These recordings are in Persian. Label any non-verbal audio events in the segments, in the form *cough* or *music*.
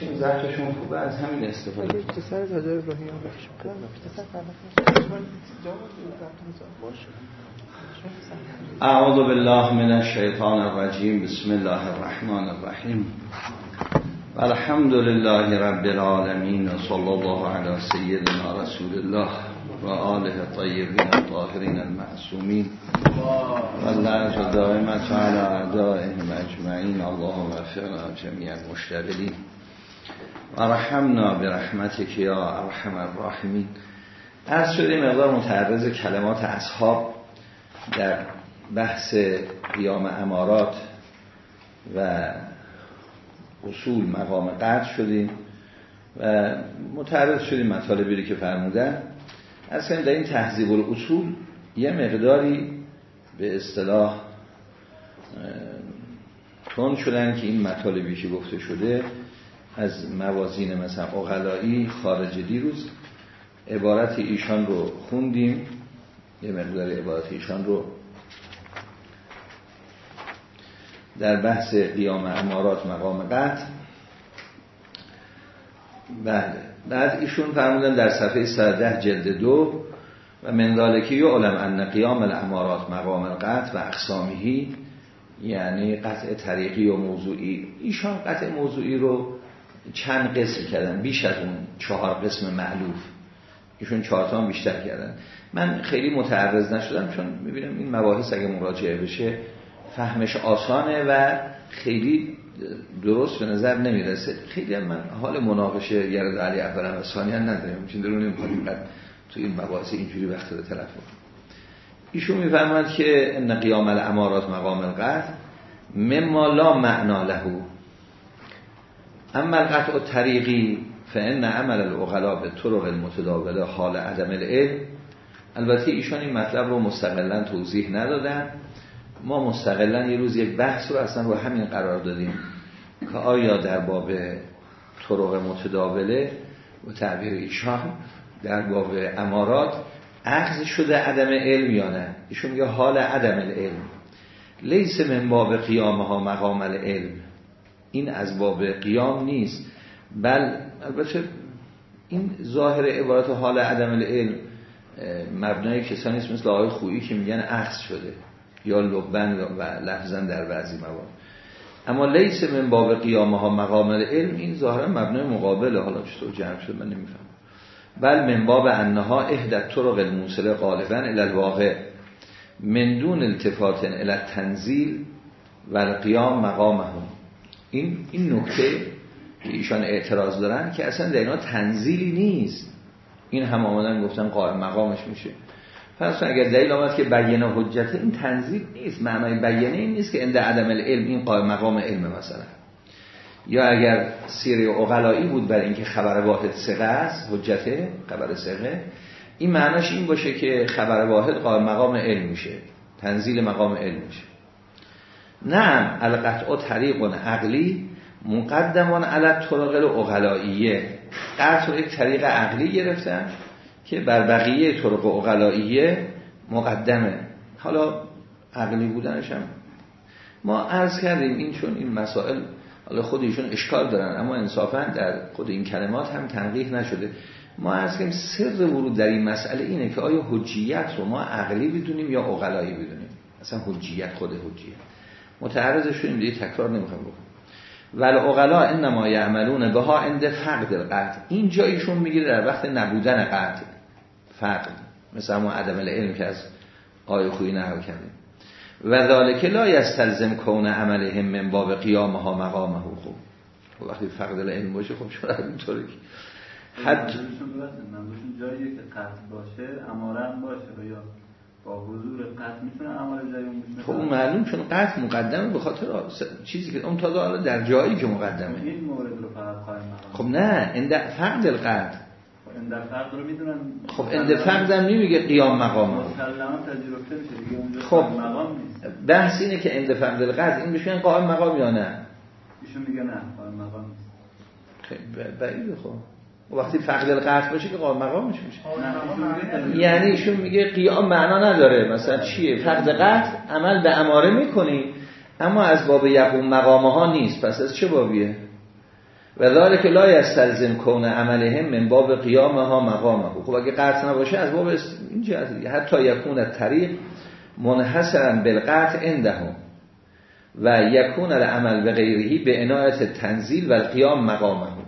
چون زرتشون خوبه از همین استفاده. سر تاجر ابراهیم اعوذ بالله من الشیطان الرجیم. بسم الله الرحمن الرحیم. الحمد لله رب العالمین و صلی الله علی سیدنا رسول الله و آله طیبین الطاهرین المعصومین. و الله دائمت على اعدائهم اجمعین اللهم وفقنا جميع المشتغلین. و رحمنا برحمتك یا ارحم الراحمین. از شده مقدار متعرض کلمات اصحاب در بحث قیام امارات و اصول مقام قدر شدیم و متعرض شدیم مطالبی که فرمودن. از در این تحضیب الاصول یه مقداری به اصطلاح تون شدن که این مطالبی که گفته شده از موازین مثلا اغلایی خارج دیروز عبارت ایشان رو خوندیم. یه مقدار عبارت ایشان رو در بحث قیام امارات مقام قطع بله. بعد ایشون فرمودن در صفحه 110 جلد دو و من یو علم ان قیام الامارات مقام القطع و اقسامهی یعنی قطع طریقی و موضوعی. ایشان قطع موضوعی رو چند قسم کردن بیش از اون چهار قسم معلوف ایشون چهار بیشتر کردن. من خیلی متعرض نشدم چون می‌بینم این مباحث اگه مراجعه بشه فهمش آسانه و خیلی درست به نظر نمی‌رسه. خیلی من حال مناقشه گرد علی اول و ثانی نداریم چون درون نمی‌کنیم تو این مباحث اینجوری وقت رو تلف ایشون میفرماید که ان قیام الامارات مقام القطع مما لا معنا له اما القطع طریقی فان عمل الاغلا به طرق المتداوله حال عدم العلم البته ایشان این مطلب رو مستقلا توضیح ندادن. ما مستقلا یه روز یک بحث رو اصلا رو همین قرار دادیم که آیا در باب طرق متداوله و تعبیر ایشان در باب امارات عقض شده عدم علم یا نه؟ ایشون میگه حال عدم العلم. لیس من باب قیامها ها مقام العلم. این از باب قیام نیست. بل البته این ظاهر عبارت حال عدم العلم مبنای کسانی است مثل آقای خویی که میگن عقص شده یا لبن و لفظن در بعضی موارد. اما لیس من باب قیامه ها مقام العلم این ظاهرا مبنای مقابله. حالا چطور جمع شد من نمیفهم بل من باب انها اهدت طرق الموصله غالبا الى الواقع من دون التفات الى تنزیل و القیام مقامهم. این این نکته که ایشان اعتراض دارن که اصلا در اینا تنزیلی نیست. این هم آمدن گفتن قائم مقامش میشه. پس اگر دلیل آمد که بیانه حجت این تنزیل نیست معنای بیانه این نیست که اند عدم العلم این قائم مقام علم مثلا. یا اگر سیره اغلایی بود بر اینکه خبر واحد سقه است حجته خبر سقه این معناش این باشه که خبر واحد قائم مقام علم میشه. تنزیل مقام علم میشه. نه القطع طریق عقلی مقدمان علی طرق اغلاییه. قطع یک طریق عقلی گرفتن که بر بقیه طرق اغلاییه مقدمه. حالا عقلی بودنش هم ما عرض کردیم این چون این مسائل حالا خود ایشون اشکال دارن اما انصافا در خود این کلمات هم تنقیح نشده. ما عرض کردیم سر ورود در این مسئله اینه که آیا حجیت رو ما عقلی بدونیم یا اغلایی بدونیم؟ اصلا حجیت خود حجیت. متعرض شدیم دیگه تکرار نمی‌خوام بکنم. ول اغلا انما یعملون بها عند فقد القطع این جایشون می‌گیره در وقت نبودن قطع فقد. مثل همون عدم العلم که از آیه خویی نقل کردیم. و ذالک لا یستلزم کون عملهم من باب قیامها مقامه. خوب و وقتی فقد العلم باشه خب شاید اینطوری حد جایی که قطع باشه امارم باشه یا با حضور قطع می‌تونه عمل جای اون خب اون معلوم چون قطع مقدمه به خاطر چیزی که اون تازه در جایی که مقدمه. این مورد رو فقط قائم خب نه عند فقد القطع. عند فقد رو می‌دونن. خب عند فقد هم نمیگه قیام مقام خب. بحث اینه که عند فقد القطع این بشه قائم مقام یا نه؟ ایشون میگه نه قائم مقام خیلی بعیده خب. وقتی فقد القطع باشه که قائم مقامش میشه؟ یعنی ایشون میگه قیام معنا نداره. مثلا چیه؟ فقد قطع عمل به اماره می‌کنی اما از باب یقوم مقامه ها نیست. پس از چه بابیه؟ و ذالک لا یستلزم کون عملهم من باب قیامها مقامه. خب اگه قطع نباشه از باب اینجا حتی یکون طریق منحصرا بالقطع عندهم. و یکون العمل به غیرهی به عنایت تنزیل و قیام مقامه.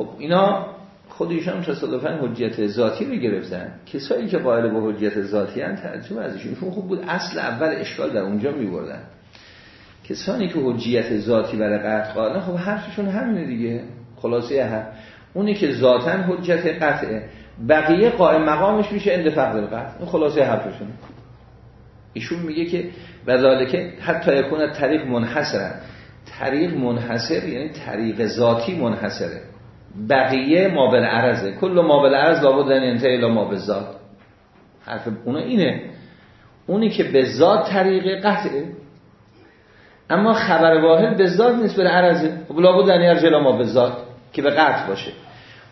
خب اینا خود ایشان تصادفا حجیت ذاتی رو گرفتن. کسایی که قائل به حجیت ذاتی هستند تعجب ازشون. خوب بود اصل اول اشکال در اونجا میبردن. کسانی که حجیت ذاتی برای قطع قائلن خب حرفشون همینه دیگه. خلاصه هم اونی که ذاتا حجت قطعه بقیه قائم مقامش میشه اند فقد قطع این خلاصه حرفشون. ایشون میگه که که حتی یکون طریق منحصره. طریق منحصر یعنی طریق ذاتی منحصره. بقیه ما عرضه. کل ما عرض لابد ان انتهی الی ما ذات حرف اونا اینه. اونی که به ذات طریق قطعه. اما خبر واحد به ذات نیست به عرضه. خب لابد ان یرجع ما به که به قطع باشه.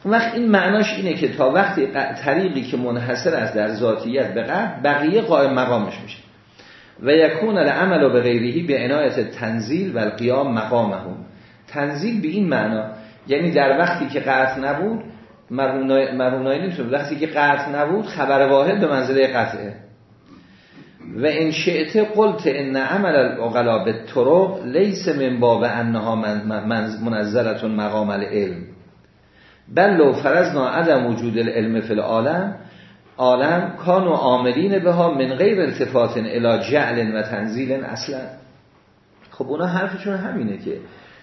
اون وقت این معناش اینه که تا وقتی طریقی که منحصر است در ذاتیت به قطع بقیه قائم مقامش میشه. و یکون العمل به غیرهی به عنایت تنزیل و القیام مقامهم. تنزیل به این معنا یعنی در وقتی که قطع نبود مرحوم نایینی وقتی که قطع نبود خبر واحد به منزله قطعه. و این شئت قلت ان عمل الاغلا به طرق لیس من باب انها منزلتون مقام العلم. بل لو فرضنا عدم وجود العلم فی العالم عالم کانو عاملین به ها من غیر التفات الى جعل و تنزیل اصلا. خب اونا حرفشون همینه که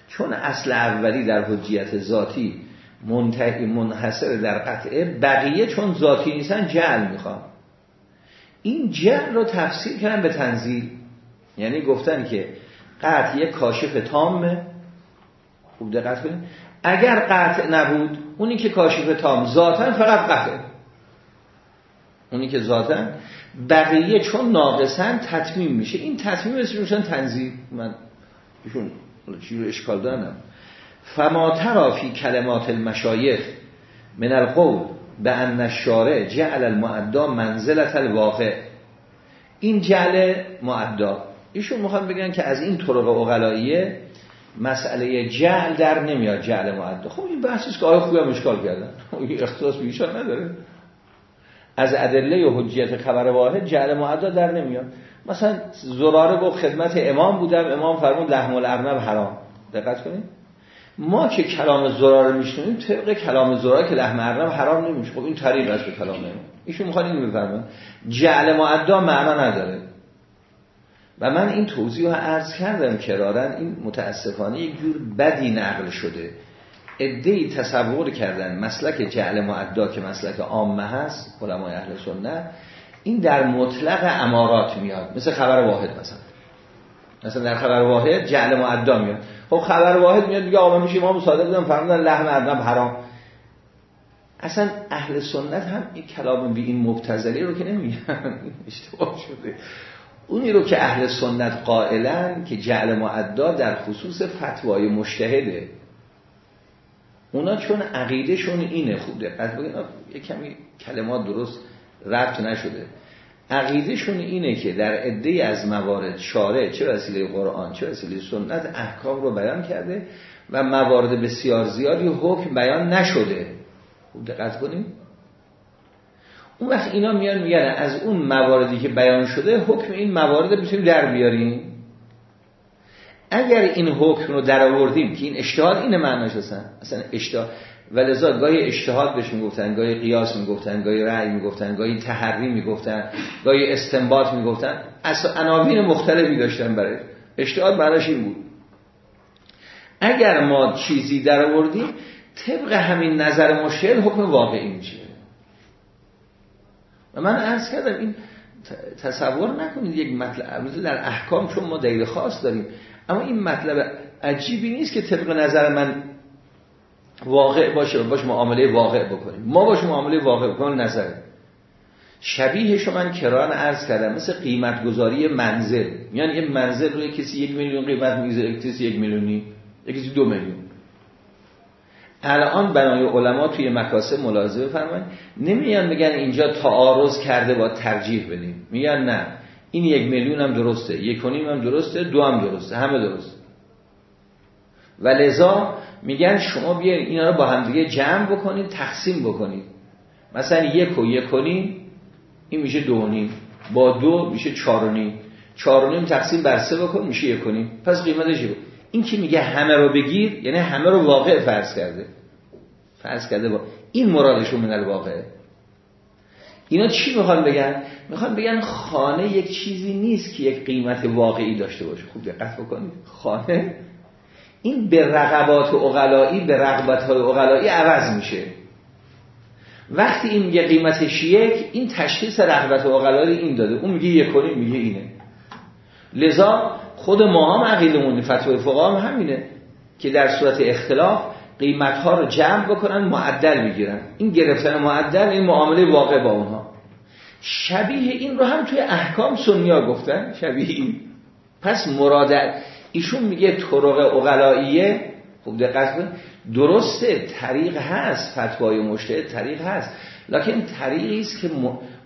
چون اصل اولی در حجیت ذاتی منتهی منحصر در قطعه بقیه چون ذاتی نیستن جعل می‌خوان. این جعل رو تفسیر کردن به تنزیل. یعنی گفتن که قطع یک کاشف تامه. خوب دقت کنید. اگر قطع نبود اونی که کاشف تام ذاتا فقط قطعه اونی که ذاتا بقیه چون ناقصن تطمیم میشه. این تطمیم اسمشون تنزیل. من ایشون رو اشکال دارم. فما ترافی کلمات المشایخ من القول به ان الشارع جعل المعدا منزلت الواقع. این جعل معدا ایشون می‌خوان بگن که از این طرق اقلاییه مسئله جعل در نمیاد جعل معدا خب این بحثیست که آیا خوبی هم اشکال کردن؟ *laughs* این اختصاص بیشان نداره. از ادله و حجیت خبر واحد جعل معدا در نمیاد. مثلا زراره گفت خدمت امام بودم امام فرمود لحم الارنب حرام. دقت کنید. ما که کلام زراره میشنیم طبق کلام زراره که لحم ارنب حرام نمیشه. خب این طریق است به کلام امام ایشون می‌خواد اینو بفرمایید جعل معدا معنا نداره. و من این توضیح رو عرض کردم کرارن این متاسفانه یک جور بدی نقل شده. ادهی تصور کردن مسلک جعل معدا که مسلک عامه هست علمای اهل سنت این در مطلق امارات میاد. مثل خبر واحد مثلا. مثلا در خبر واحد جعل معدا میاد. خب خبر واحد میاد میگه آقا میشه امام صادق بودن فرمودن لحم ارنب حرام. اصلا اهل سنت هم این کلام بی این مبتزلی رو که نمیگن. *laughs* اشتباه شده. اونی رو که اهل سنت قائلن که جعل معدا در خصوص فتوای مشتهده اونا چون عقیدهشون اینه خوب دقت بگید کمی کلمات درست ربط نشده. عقیدهشون اینه که در عده از موارد شارع چه وسیله قرآن چه وسیله سنت احکام رو بیان کرده و موارد بسیار زیادی حکم بیان نشده. خوب دقت کنیم. اون وقت اینا میان میگن از اون مواردی که بیان شده حکم این موارد می‌تونیم در بیاریم. اگر این حکم رو در آوردیم که این اشتهاد اینه معناش هستن اصلا اشتهاد ولذا گاهی اجتهاد بهش می‌گفتن گاهی قیاس می‌گفتن گاهی رأی می‌گفتن گاهی تحری می‌گفتن گاهی استنباط می‌گفتن. اصلا عناوین مختلفی داشتن برای اجتهاد براش این بود. اگر ما چیزی در آوردیم طبق همین نظر مشکل حکم واقعی میشه. و من عرض کردم این تصور نکنید یک مطلب در احکام چون ما دلیل خاص داریم اما این مطلب عجیبی نیست که طبق نظر من واقع باشه و باش معامله واقع بکنیم. ما باش معامله واقع بکنیم نظر شبیه من کران عرض کردم مثل قیمت گذاری منزل. یعنی یه منزل روی کسی یک میلیون قیمت می‌گذاره کسی یک میلیونی کسی دو میلیون. الان بنای علما توی مکاسب ملاحظه بفرمایید. نمیان میگن اینجا تعارض کرده با ترجیح بدیم. میگن نه. این یک میلیون هم درسته یک هم درسته دو هم درسته همه درسته. و لذا میگن شما بیاین اینا رو با همدیگه جمع بکنید تقسیم بکنید مثلا یک و یک کنیم این میشه دو نیم. با دو میشه چار و نیم. چار و نیم تقسیم بر سه بکن میشه یک کنیم پس قیمتش بود؟ این که میگه همه رو بگیر یعنی همه رو واقع فرض کرده. فرض کرده با این مرادشون من الواقع اینا چی می‌خوان بگن؟ می‌خوان بگن خانه یک چیزی نیست که یک قیمت واقعی داشته باشه. خوب دقت بکنید. خانه این به رقبات اغلایی به رقبت های اغلایی عوض میشه. وقتی این میگه قیمتش یک این تشخیص رغبت اغلایی این داده. اون میگه یک میگه اینه. لذا خود ما هم عقیدمون فتوای فقها هم همینه که در صورت اختلاف قیمت ها رو جمع بکنن معدل می‌گیرن. این گرفتن معدل این معامله واقع با اونها. شبیه این رو هم توی احکام سنیا گفتن. شبیه این. پس مراد ایشون میگه طرق اقلائیه خوب دقت درسته طریق هست. فتوای مشتهد طریق هست. لکن طریقی است که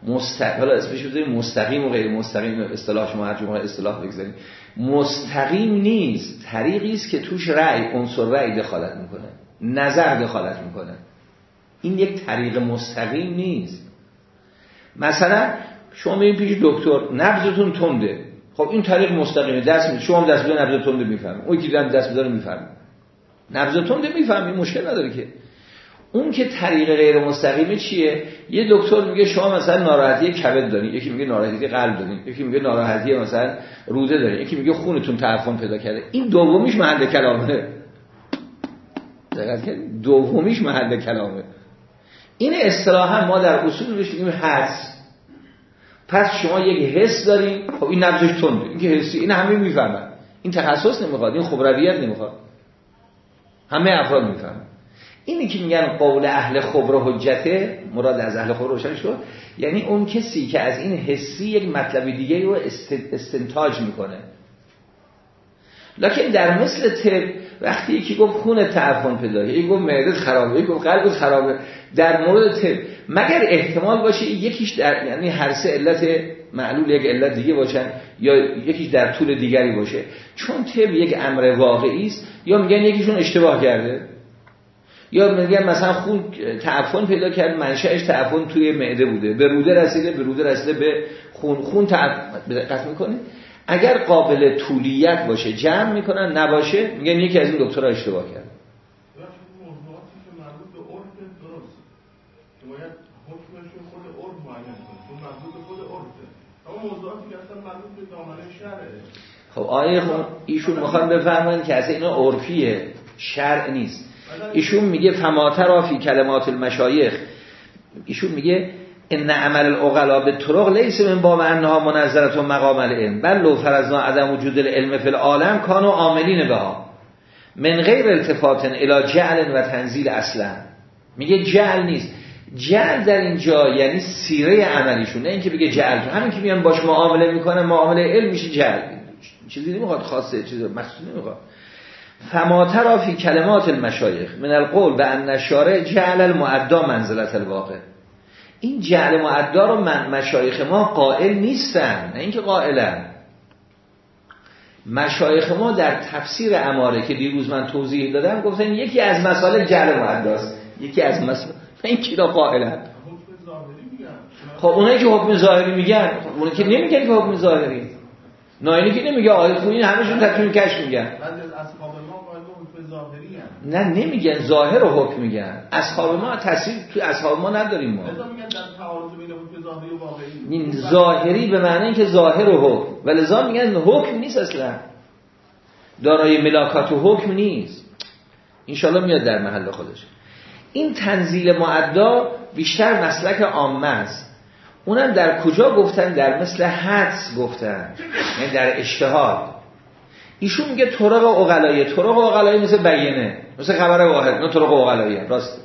مستقیم اسمش بذاریم مستقیم و غیر مستقیم. اصطلاح شما هر جمعه اصطلاح بگذاریم. مستقیم نیست. طریقی است که توش رأی عنصر رأی دخالت می‌کنه. نظر دخالت می‌کنه. این یک طریق مستقیم نیست. مثلا شما میرین پیش دکتر نبضتون تنده. خب این طریق مستقیمه. دست می شما دست بده نبض تنده می‌فهمه اون که دست بده می‌فهمه نبض تنده می‌فهمه مشکل نداره که. اون که طریق غیر مستقیمه چیه؟ یه دکتر میگه شما مثلا ناراحتی کبد دارین. یکی میگه ناراحتی قلب دارین. یکی میگه ناراحتی مثلا روده دارین. یکی میگه خونتون تعفن پیدا کرده. این دومیش محل کلامه. دقت دومیش محل کلامه. این اصطلاحا ما در اصول بهش میگیم حس پس شما یک حس دارین. خب این نبضش تنده. این که حسی این همه می‌فهمن. این تخصص نمی‌خواد این خبرویت نمی‌خواد. همه افراد می‌فهمن. اینی که میگن قول اهل خبر حجته مراد از اهل خبر روشن شد یعنی اون کسی که از این حسی یک مطلب دیگه رو استنتاج می‌کنه. لکن در مثل تب وقتی یکی گفت خون تعفن پیدا یکی گفت معده خرابه یکی گفت قلب خرابه در مورد تب مگر احتمال باشه یکیش در یعنی هر سه علت معلول یک علت دیگه باشن یا یکیش در طول دیگری باشه؟ چون تب یک امر واقعی است یا میگن یکیشون اشتباه کرده؟ یا میگن مثلا خون تعفن پیدا کرد منشأش تعفن توی معده بوده به روده رسیده به روده رسیده به خون خون تعفن می‌کنه اگر قابل طولیت باشه جمع می‌کنن نباشه میگن یکی از این دکترها اشتباه کرد. خب آیه ایشون می‌خوان بفهمن که از اینا عرفیه شرع نیست. ایشون میگه فماتر فی کلمات المشایخ. ایشون میگه ان عمل الاغلا به طرق لیس من باب انها منظرت و مقام العلم. بل لو فرضنا عدم وجود العلم فی العالم کانوا عاملین بها. من غیر التفات الى جعل و تنزیل اصلا. میگه جعل نیست. جعل در اینجا یعنی سیره عملیشون. نه اینکه بگه جعل همین که میان باش معامله می‌کنه معامله علم میشه جعل. چیزی نمی‌خواد خاصه چیزی مخصوصی نمی‌خواد. فما فی کلمات المشایخ من القول به ان جعل المعدا منزلت الواقع. این جعل معدا رو من مشایخ ما قائل نیستن نه اینکه قائلن. مشایخ ما در تفسیر اماره که دیروز من توضیح دادم گفتن یکی از مسائل جعل معداست یکی از مسائل *laughs* این کی را قائلن؟ خب اونایی که حکم ظاهری میگن اونایی که نمیگن که حکم ظاهری. ناینی که نمیگه آیه خوینی همشون تکمیل کش میگن. نه نمیگن. ظاهر و حکم میگن. اصحاب ما تاثیر توی اصحاب ما نداریم ما. این ظاهری به معنی اینکه ظاهر و حکم. ولذا میگن حکم نیست اصلا. دارای ملاکات و حکم نیست. انشالله میاد در محل خودش. این تنزیل معدا بیشتر مسلک عامه است. اونم در کجا گفتن؟ در مثل حدس گفتن. یعنی در اشتهاد. ایشون میگه طرق اقلایه طرق اقلایه مثل بیینه مثل خبر واحد. نه طرق اقلایه راست.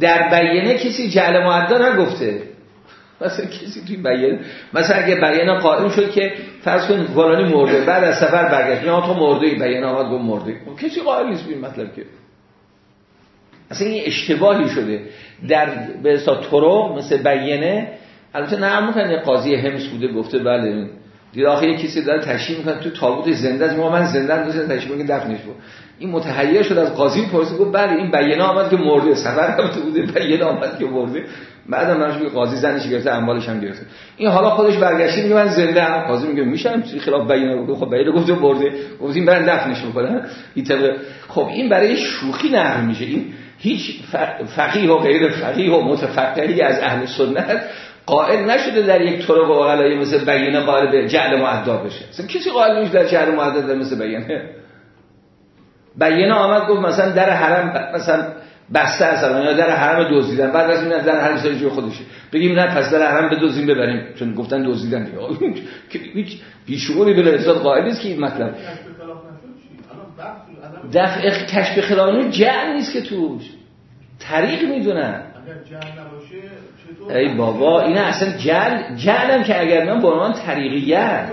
در بیینه کسی جعل معدا نگفته. مثلا کسی توی بیینه مثلا اگه بیینه قائم شد که فرض کن فلانی مرده بعد از سفر برگشت. نه تو مرده ای. بیینه آمد گفت مرده خب کسی قائل نیست به مطلب که. اصلا این اشتباهی شده. در به طرق مثل بیینه البته نه قاضی همس بوده گفته بله. دید آخه یک کسی داره تشریح می‌کنه تو تابوت زنده است. ما من زنده ام دوست تشریح می‌کنه دفنش بود این متحیر شد از قاضی پرسید گفت بله این بیانه آمد که مرده. سفر رفته بوده بیانه آمد که مرده. بعدم منش که قاضی زنش گرفته اموالش هم گرفته. این حالا خودش برگشته میگه من زنده ام. قاضی میگه میشم خلاف بیانه بود خب بیانه گفته برده گفتیم برن دفنش می‌کنن این خب این برای شوخی نقل میشه. این هیچ فقیه و غیر فقیه و متفقهی از اهل سنت قائل نشده در یک طرق و مثل بیانه قائل به جعل معدا بشه. اصلا کسی قائل نیست در جعل معدا مثل بیانه. بیانه آمد گفت مثلا در حرم مثلا بسته اصلا یا در حرم دزدیدن. بعد از این در حرم جو خودشه. بگیم نه پس در حرم بدزدیم ببریم. چون گفتن دزدیدن دیگه. هیچ به حساب قائل نیست که این مطلب. دفع کشف خلانه جعل نیست که توش. طریق می‌دونن. ای بابا این اصلا جل جلم که اگر من به عنوان طریقیت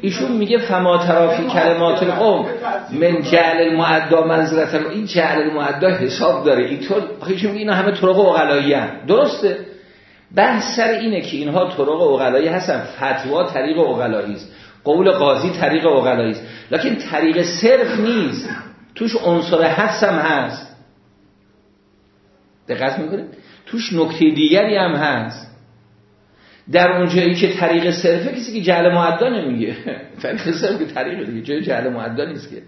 ایشون میگه فما ترافی کلمات القوم. من جعل المعدا منزلت این جعل المعدا حساب داره. اینطور ایشون میگه اینا همه طرق اقلایی درسته؟ بحث سر اینه که اینها طرق اقلایی هستن. فتوا طریق اقلایی است. قول قاضی طریق اقلایی است. لکن طریق صرف نیست. توش عنصر هم هست. دقت می‌کنید؟ توش نکته دیگری هم هست. در اونجایی که طریق صرفه کسی که جعل معدا نمیگه. *laughs* طریق صرف که طریق دیگه جای جعل معدا نیست که.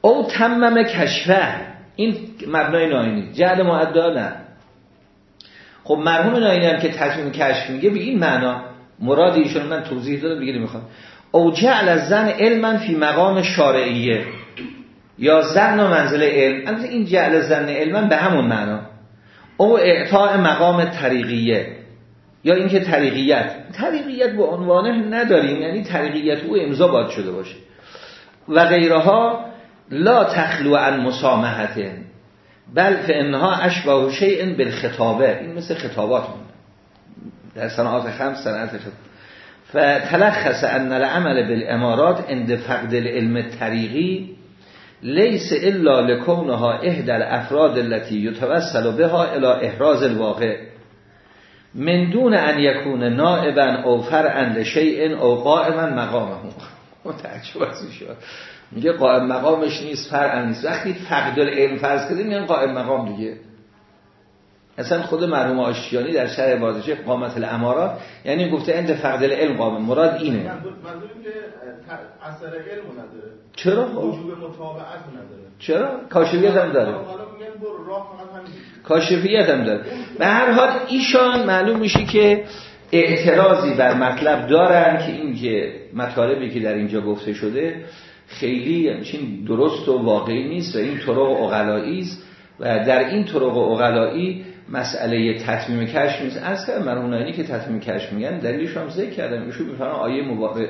او تمم کشفه. این مبنای ناینی. جعل معدا نه. خب مرحوم ناینی هم که تصمیم کشف میگه به این معنا مراد ایشون من توضیح دادم دیگه نمی‌خوام. او جعل از زن علما فی مقام شارعیه. یا زن و منزل علم. این جعل زن علما به همون معنا. او اعطاء مقام طریقیه یا اینکه طریقیت. طریقیت به عنوانه نداریم یعنی طریقیت او امضا باد شده باشه. و غیرها لا تخلو عن مسامحت بل فانها اشباه شیء بالخطابه. این مثل خطابات در صنعات خمس صنعت خطاب. فتلخص ان العمل بالامارات عند فقد العلم الطریقی لیس الا لکونها اهدر افراد التي یتوسل بها الى احراز الواقع. من دون ان یکون نائبا او فرعا لشیء او قائما مقامه. *laughs* متعجب از میگه قائم مقامش نیست فرعا نیست. وقتی فقد العلم فرض کردیم میگن قائم مقام دیگه. اصلا خود مرحوم آشتیانی در شرح بازشه قامت الامارات یعنی گفته انت فقد العلم قام مراد اینه. اثر علم نداره. چرا وجوب مطابقت نداره. چرا؟ کاشفیت هم داره. کاشفیت هم داره. به هر حال ایشان معلوم میشه که اعتراضی بر مطلب دارن که این که مطالبی که در اینجا گفته شده خیلی همچین درست و واقعی نیست و این طرق اقلایی است و در این طرق اقلایی مسئله تطمیم کشف نیست. از من اونایی که تطمیم کشف میگن دلیلش هم ذکر کردم. ایشون میفرمان آیه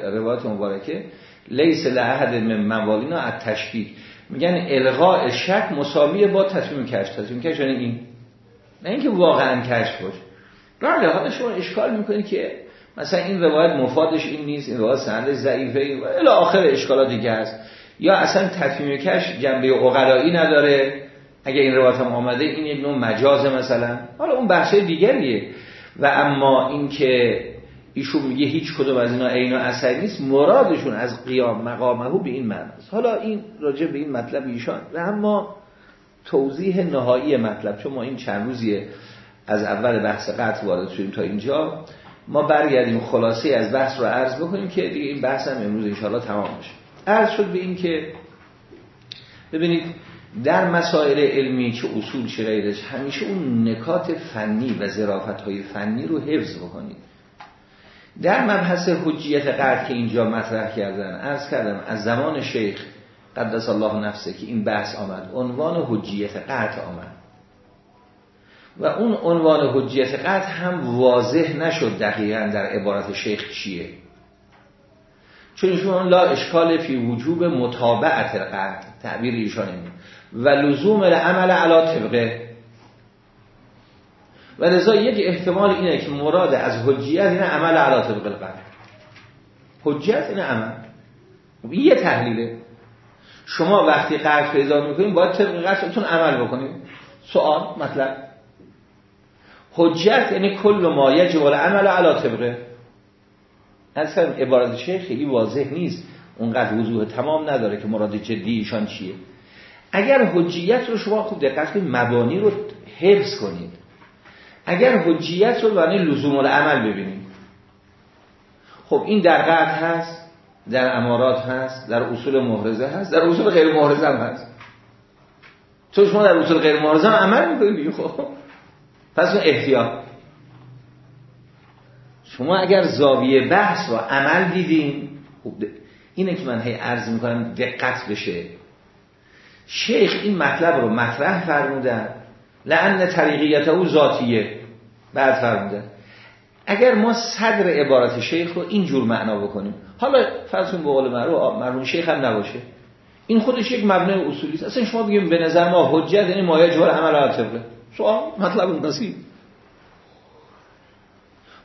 روایت مبارکه. لیس لعهد من موالینا از میگن الغاء شک مساویه با تصمیم کشف. تصمیم کشف یعنی این. نه اینکه واقعا کشف باشه. بله حالا شما اشکال می‌کنید که مثلا این روایت مفادش این نیست این روایت سندش ضعیفه و الی آخر اشکالات دیگه هست یا اصلا تصمیم کشف جنبه اقلایی نداره. اگه این روایت هم آمده این یک نوع مجازه مثلا. حالا اون بحث دیگریه. و اما اینکه ایشون میگه هیچ کدوم از اینا عین و اثر نیست مرادشون از قیام مقامه به این معناست. حالا این راجع به این مطلب ایشان. و اما توضیح نهایی مطلب چون ما این چند روزیه از اول بحث قطع وارد شدیم تا اینجا. ما برگردیم خلاصه از بحث رو عرض بکنیم که دیگه این بحث هم امروز انشاءالله تمام بشه. عرض شد به این که ببینید در مسائل علمی چه اصول چه غیرش همیشه اون نکات فنی و ظرافت های فنی رو حفظ بکنید. در مبحث حجیت قرد که اینجا مطرح کردن ارز کردم از زمان شیخ قدس الله نفسه که این بحث آمد عنوان حجیت قرد آمد. و اون عنوان حجیت قرد هم واضح نشد دقیقا در عبارت شیخ چیه. چون ایشون لا اشکال فی وجوب متابعت قرد تعبیر ایشان اینه. و لزوم العمل علا طبقه. و لذا یک احتمال اینه که مراد از حجیت این عمل علا طبق القرد حجیت این عمل. این یه تحلیله. شما وقتی قرد پیدا می‌کنید باید طبق قردتون عمل بکنید سوال مطلب. حجت یعنی کل ما یجب العمل علی طبقه. اصلا عبارت شیخ خیلی واضح نیست. اونقدر وضوح تمام نداره که مراد جدی ایشان چیه. اگر حجیت رو شما خوب دقت کنید مبانی رو حفظ کنید. اگر حجیت رو معنی لزوم العمل ببینید. خب این در قطع هست در امارات هست در اصول محرزه هست در اصول غیر محرزه هم هست. تو شما در اصول غیر محرزه هم عمل می‌کنید خب. پس احتیاط. شما اگر زاویه بحث رو عمل دیدین خوب اینه که من هی عرض می‌کنم دقت بشه. شیخ این مطلب رو مطرح فرمودن. لعن طریقیت او ذاتیه. بعد فرمودن. اگر ما صدر عبارت شیخ رو اینجور معنا بکنیم. حالا فرض به قول مرحوم شیخ هم نباشه. این خودش یک مبنای اصولی است. اصلا شما بگیم به نظر ما حجت یعنی مایه جور عمل عاطفه. سوال مطلب اون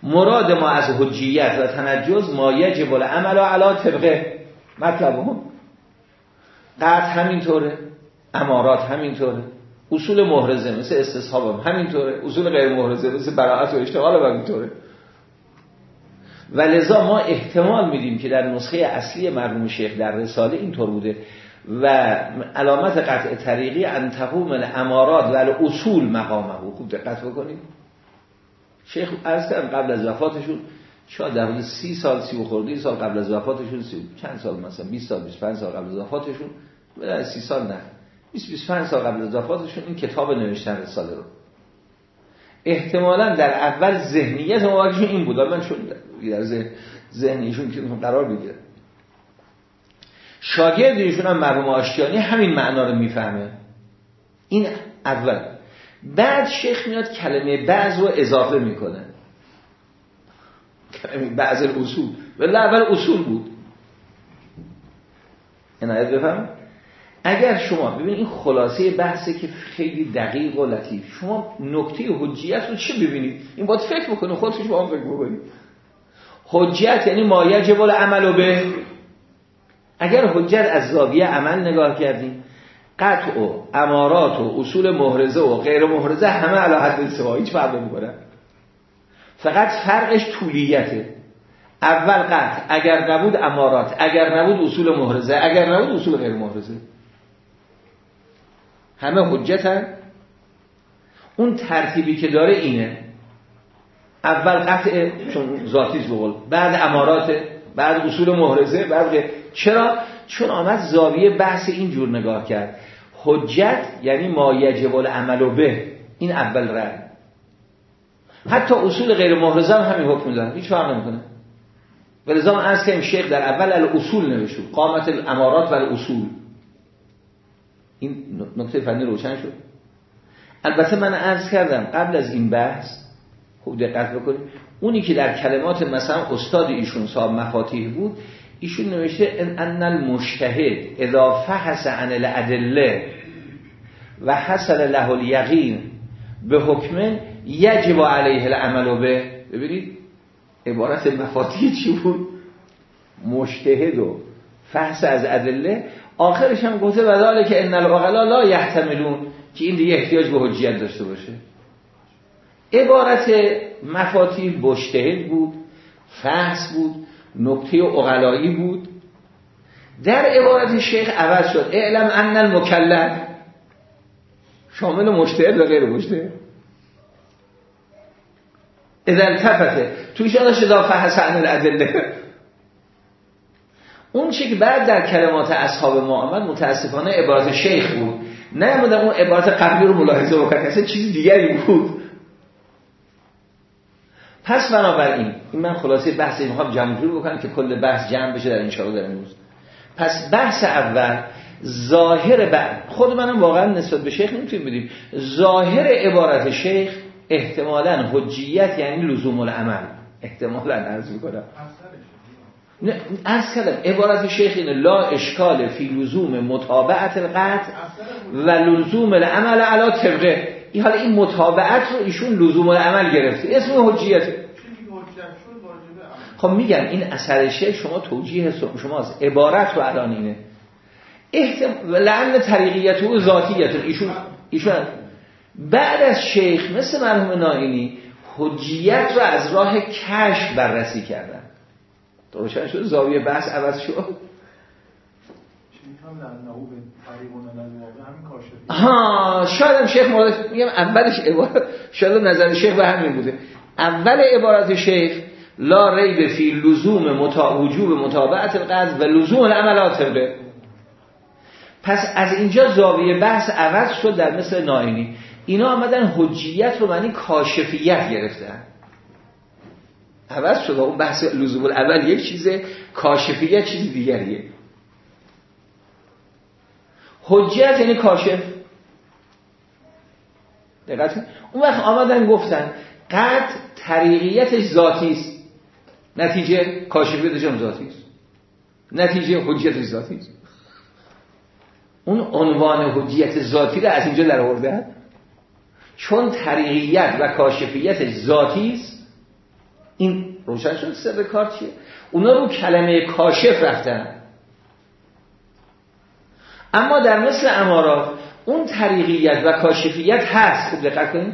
مراد ما از حجیت و تنجز ما یجب العمل علی طبقه. مطلب هم قطع همینطوره امارات همینطوره اصول محرزه مثل استصحاب هم همینطوره اصول غیر محرزه مثل براعت و اشتغال هم همینطوره. و لذا ما احتمال میدیم که در نسخه اصلی مرحوم شیخ در رساله اینطور بوده و علامت قطع طریقی ان تقوم الامارات و اصول مقامه. خوب دقت بکنید. شیخ از قبل از وفاتشون شاید در حدود سی سال سی و خورده سال قبل از وفاتشون سی چند سال مثلا؟ 20 سال 25 سال قبل از وفاتشون. در سی سال نه. 20 25 سال قبل از وفاتشون این کتاب نوشتن رساله رو. احتمالا در اول ذهنیت مواجهشون این بود. من چون در ذهنیشون که قرار بگیره شاگرد ایشون هم مرحوم آشتیانی همین معنا رو می‌فهمه. این اول. بعد شیخ میاد کلمه بعض رو اضافه می‌کنه. بعض اصول ولی اول اصول بود. عنایت بفهم اگر شما ببین این خلاصه بحثه که خیلی دقیق و لطیف. شما نکته حجیت رو چه ببینید این باید فکر بکنید خودش هم فکر بکنید حجیت یعنی ما یجب العمل به. اگر حجت از زاویه عمل نگاه کردیم قطع و امارات و اصول محرزه و غیر محرزه همه علا حد سوا هیچ فرق نمی‌کنه. فقط فرقش طولیته. اول قطع اگر نبود امارات اگر نبود اصول محرزه اگر نبود اصول غیر محرزه. همه حجتن. اون ترتیبی که داره اینه. اول قطع چون ذاتیز بقول بعد امارات بعد اصول محرزه بعد چرا؟ چون آمد زاویه بحث اینجور نگاه کرد. حجت یعنی ما یجب العمل به. این اول رد حتی اصول غیر محرزه هم همین حکم دارن. هیچ فرق نمی‌کنه. ولذا از که شیخ در اول الاصول نوشته قامت الامارات و الاصول. این نکته فنی روشن شد. البته من عرض کردم قبل از این بحث خوب دقت بکنید اونی که در کلمات مثلا استاد ایشون صاحب مفاتیح بود ایشون نوشته ان المجتهد اذا فحص عن الادله و حصل له الیقین به حکم یجب علیه العمل به ببینید عبارت مفاتیح چی بود؟ مجتهد و فحص از ادله. آخرش هم گفته و که ان العقلا لا یحتملون که این دیگه احتیاج به حجیت داشته باشه. عبارت مفاتیح مجتهد بود فحص بود نکته اقلایی بود. در عبارت شیخ عوض شد. اعلم ان المکلف شامل مشتهد و غیر مشتهد اذا التفته. توش داشت اضافه حسن الادله. اون چی که بعد در کلمات اصحاب محمد متاسفانه عبارت شیخ بود. نه اون عبارت قبلی رو ملاحظه بکنه. اصلا چیز دیگری بود. پس بنابراین این من خلاصه بحث می‌خوام جمع جور بکنم که کل بحث جمع بشه در انشاءالله در امروز. پس بحث اول ظاهر بعد. خود منم واقعا نسبت به شیخ نمی‌تونیم بدیم. ظاهر عبارت شیخ احتمالا حجیت یعنی لزوم العمل. احتمالا عرض می‌کنم. نه از کردم عبارت شیخ اینه لا اشکال فی لزوم مطابعت القطع و لزوم العمل علا طبقه این حالا این مطابعت رو ایشون لزوم العمل گرفته. اسم حجیته خب میگم این اثر شیخ شما توجیه شماست. عبارت رو الان اینه. احتم... لعن طریقیت و ذاتیت. ایشون ایشون بعد از شیخ مثل مرحوم نائینی حجیت رو از راه کشف بررسی کردن. روشن شد زاویه بحث عوض شد. ها شاید شیخ مورد میگم اولش عبارت شاید نظر شیخ به همین بوده. اول عبارت شیخ لا ریب فی لزوم متا... وجوب متابعت القض و لزوم العملات به. پس از اینجا زاویه بحث عوض شد در مثل نائینی. اینا آمدن حجیت رو معنی کاشفیت گرفتن. عوض شد اون بحث لزوم اول یک چیزه کاشفیت چیز دیگریه. حجیت یعنی کاشف. دقت. اون وقت آمدن گفتن قد طریقیتش ذاتی است. نتیجه کاشفیتش هم ذاتی است. نتیجه حجیتش ذاتی است. اون عنوان حجیت ذاتی رو از اینجا در آورده چون طریقیت و کاشفیتش ذاتی است این روشن شد سر کار چیه؟ اونا رو کلمه کاشف رفتن. اما در مثل امارات اون طریقیت و کاشفیت هست. خوب دقت کنید.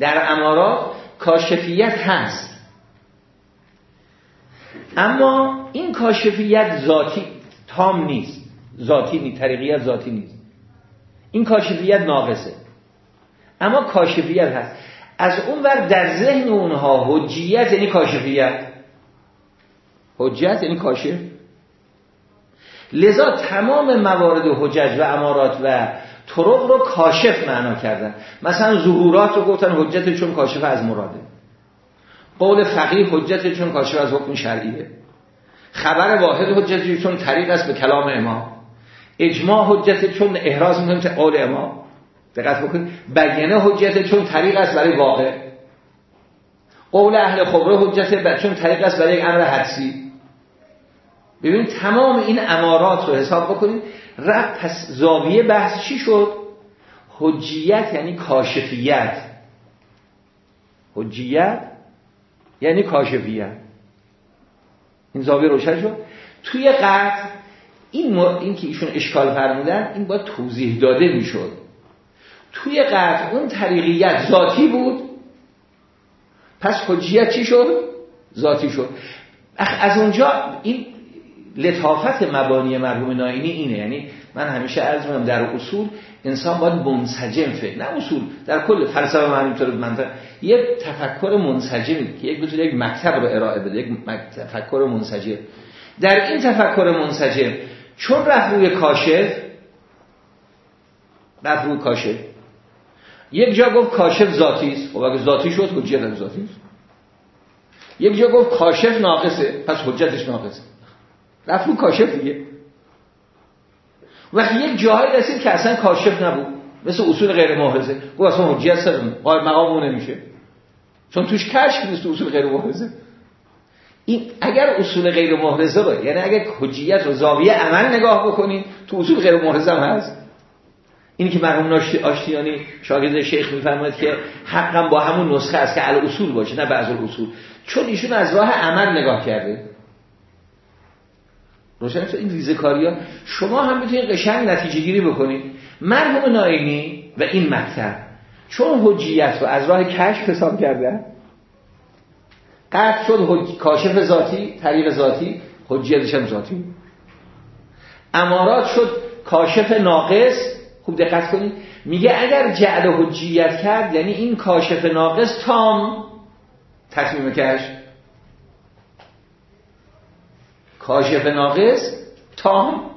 در امارات کاشفیت هست. اما این کاشفیت ذاتی تام نیست. ذاتی نیست. طریقیت ذاتی نیست. این کاشفیت ناقصه. اما کاشفیت هست. از اون ور در ذهن اونها حجیت یعنی کاشفیت. حجت یعنی کاشف. لذا تمام موارد حجج و امارات و طرق رو کاشف معنا کردن. مثلا ظهورات رو گفتن حجت چون کاشف از مراده. قول فقیه حجت چون کاشف از حکم شرعیه. خبر واحد حجت چون طریق است به کلام امام. اجماع حجت چون احراز می‌کنیم قول امام. دقت بکنید. بیانه حجت چون طریق است برای واقع. قول اهل خبره حجت چون طریق است برای امر حدسی. ببینید تمام این امارات رو حساب بکنید. رفت پس زاویه بحث چی شد؟ حجیت یعنی کاشفیت. حجیت یعنی کاشفیت. این زاویه روشن شد. توی قطع این, این که ایشون اشکال فرمودن این باید توضیح داده می‌شد. توی قطع اون طریقیت ذاتی بود. پس حجیت چی شد؟ ذاتی شد. از اونجا این لطافت مبانی مرحوم ناینی اینه. یعنی من همیشه عرض می‌کنم در اصول انسان باید منسجم فکر. نه اصول در کل فلسفه من همینطور منطق یه تفکر منسجم که یک بتونه یک مکتب رو ارائه بده. یک تفکر منسجم. در این تفکر منسجم چون رفت روی کاشف رفت روی کاشف. یک جا گفت کاشف ذاتی است. خب اگه ذاتی شد حجت ذاتی است. یک جا گفت کاشف ناقصه پس حجتش ناقصه. رفت کاشف دیگه. وقتی یک جاهایی رسید که اصلا کاشف نبود مثل اصول غیر محرزه گفت اصلا حجیت سر مقام نمیشه. چون توش کشف نیست اصول غیر محرزه این اگر اصول غیر محرزه رو یعنی اگر حجیت رو زاویه عمل نگاه بکنید تو اصول غیر محرزه هم هست. اینی که مرحوم آشتیانی شاگرد شیخ میفرماید که حقا با همون نسخه است که اصول باشه نه بعض اصول چون ایشون از راه عمل نگاه کرده. روشن این ریزه ها شما هم می‌تونید قشنگ نتیجه گیری بکنید. مرحوم نائینی و این مکتب. چون حجیت رو از راه کشف حساب کرده قطع شد کاشف ذاتی طریق ذاتی حجیتش هم ذاتی. امارات شد کاشف ناقص خوب دقت کنید. میگه اگر جعل حجیت کرد یعنی این کاشف ناقص تام. تصمیم کشف کاشف ناقص تام.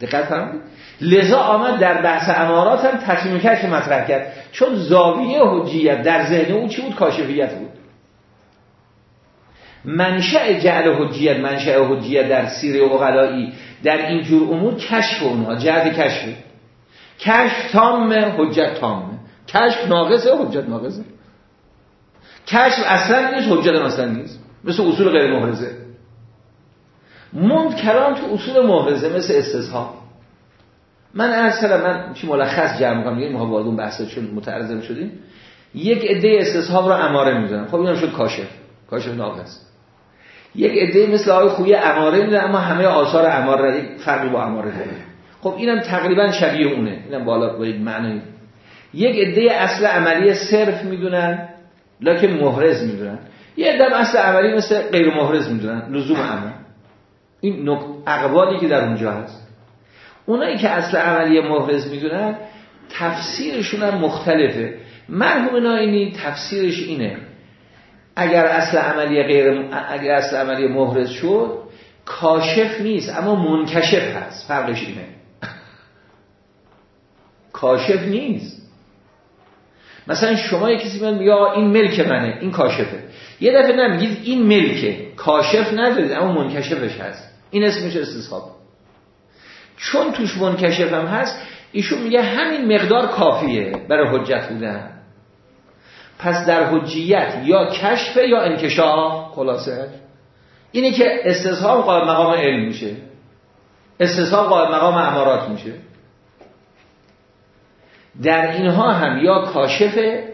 دقت فرمودید لذا آمد در بحث امارات هم تصمیم کشف مطرح کرد. چون زاویه حجیت در ذهن او چی بود؟ کاشفیت بود. منشأ جعل حجیت منشأ حجیت در سیر اقلایی در این جور امور کشف اونها جهت کشف. کشف تام حجت تامه کشف ناقصه حجت ناقصه. کشف اصلا نیست حجت اصلا نیست. مثل اصول غیر محرزه. کلام تو اصول محرزه مثل استثها من کردم من چی ملخص جمع کنم یه ما وارد اون بحث چون متعرض شدیم یک عده استصحاب رو اماره می‌زنن. خب اینم شد کاشف. کاشف ناقص. یک عده مثل آقای خویی اماره می‌زنن اما همه آثار اماره فرقی با اماره داره. خب اینم تقریبا شبیه اونه. اینم بالا با یک معنی. یک عده اصل عملی صرف می‌دونن لکن محرز می‌دونن. یه عده اصل عملی مثل غیر محرز می‌دونن لزوم عمل. این اقوالی که در اونجا هست. اونایی که اصل عملی محرز می‌دونن تفسیرشون هم مختلفه. مرحوم ناینی تفسیرش اینه. اگر اصل عملی غیر اگر اصل عملی محرز شد کاشف نیست اما منکشف هست. فرقش اینه. *laughs* کاشف نیست. مثلا شما یه کسی میاد میگه این ملک منه. این کاشفه. یه دفعه نمیگید این ملکه. کاشف ندارید اما منکشفش هست. این اسمش استصحاب. چون توش منکشف هم هست ایشون میگه همین مقدار کافیه برای حجت بودن. پس در حجیت یا کشف یا انکشاف خلاصه. اینه که استصحاب قائم مقام علم میشه. استصحاب قائم مقام امارات میشه. در اینها هم یا کاشفه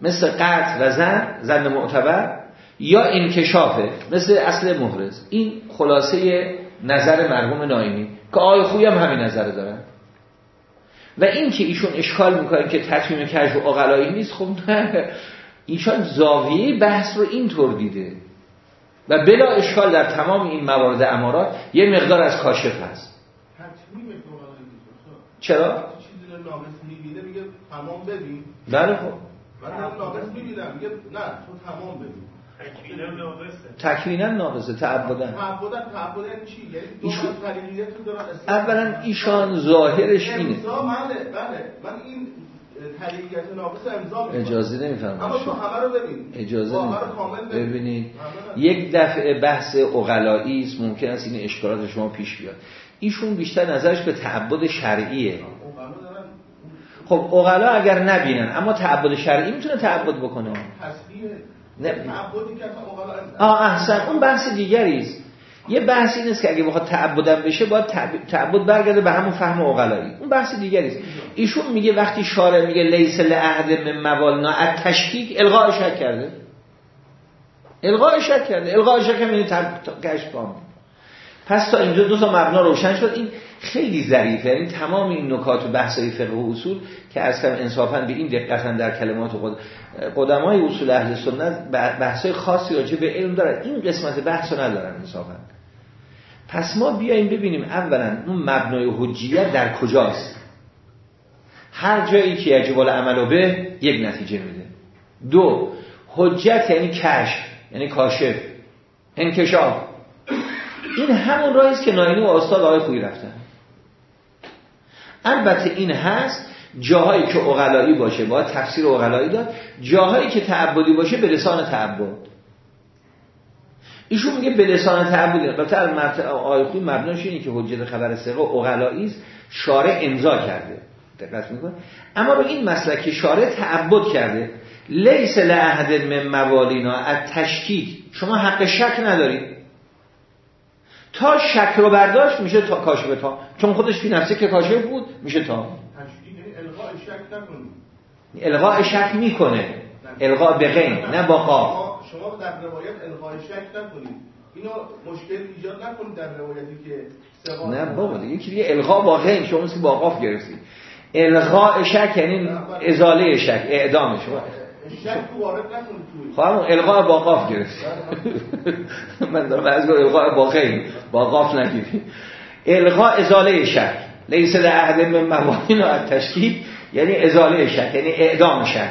مثل قطع و زن زن معتبر یا انکشافه مثل اصل محرز. این خلاصه نظر مرحوم نایمی که آقای خوی هم همین نظر دارن. و این که ایشون اشکال می‌کنه که تصمیم کشف اقلایی نیست خب نه. ایشان زاویه بحث رو اینطور دیده. و بلا اشکال در تمام این موارد امارات یه مقدار از کاشف هست. چرا؟ چیزی ناقص می‌بینه میگه تمام ببین بله خب. من ناقص می‌بینم میگه نه تو تمام ببین تکوینا ناقصه. تعبدن. تعبدن تعبدن چی؟ یعنی دو ایشون- دارن اولا ایشان ظاهرش اینه. امضا بله بله. من این طریقیت ناقص امضا می‌کنم. اجازه نمی‌فهمم اما تو همه رو ببین. اجازه نمی‌فرمایید. ببینید. یک دفعه بحث اقلایی است. ممکن است این اشکالات شما پیش بیاد. ایشون بیشتر نظرش به تعبد شرعیه. خب اقلا اگر نبینن اما تعبد شرعی می‌تونه تعبد بکنه. آه احسن. اون بحث دیگری است. یه بحث این است که اگه بخواد تعبدم بشه باید تعب- تعبد برگرده به همون فهم اقلایی اون بحث دیگری است. ایشون میگه وقتی شارع میگه لیس لعهد من موالنا از تشکیک الغاء شک کرده. الغاء شک کرده. الغاء شک یعنی کشف کامل پس تا اینجا دو تا مبنا روشن شد. این خیلی ظریفه یعنی تمام این نکات و بحثای فقه و اصول که از کم انصافا به این دقتا در کلمات خود قدمای اصول اهل سنت بحثای خاصی راجع به علم دارن. این قسمت بحث رو ندارن انصافا. پس ما بیایم ببینیم اولا اون مبنای حجیت در کجاست. هر جایی که یجب العمل به یک نتیجه میده. دو حجت یعنی کشف یعنی کاشف انکشاف. این همون راهی که ناینی و استاد آقای خویی رفتن. البته این هست جاهایی که اقلایی باشه باید تفسیر اقلایی داد جاهایی که تعبدی باشه به لسان تعبد. ایشون میگه به لسان تعبدی. البته خویی مبناش اینه که حجت خبر ثقه اقلایی است شارع امضا کرده. دقت می‌کنه اما رو این مسلک که شارع تعبد کرده. لیس لعهد من موالینا از تشکیک. شما حق شک ندارید. تا شک رو برداشت میشه تا کاشف تا. چون خودش فی نفسه که کاشف بود میشه تا. الغاء شک نکنید الغاء شک می‌کنه الغاء به غین نه با قاف. شما- در روایت الغاء شک نکنید. اینو مشکل ایجاد نکنید در روایتی که نه بابا دیگه یکی دیگه الغاء با غین شما مثل با قاف گرفتی الغاء شک یعنی ازاله شک اعدام شما. رو همون الغاء با قاف گرفتی من دارم از الغاء با غین با قاف نگیری الغاء ازاله شک. لیس لعهد من موانین و تشکیل یعنی ازاله شک. یعنی اعدام شک.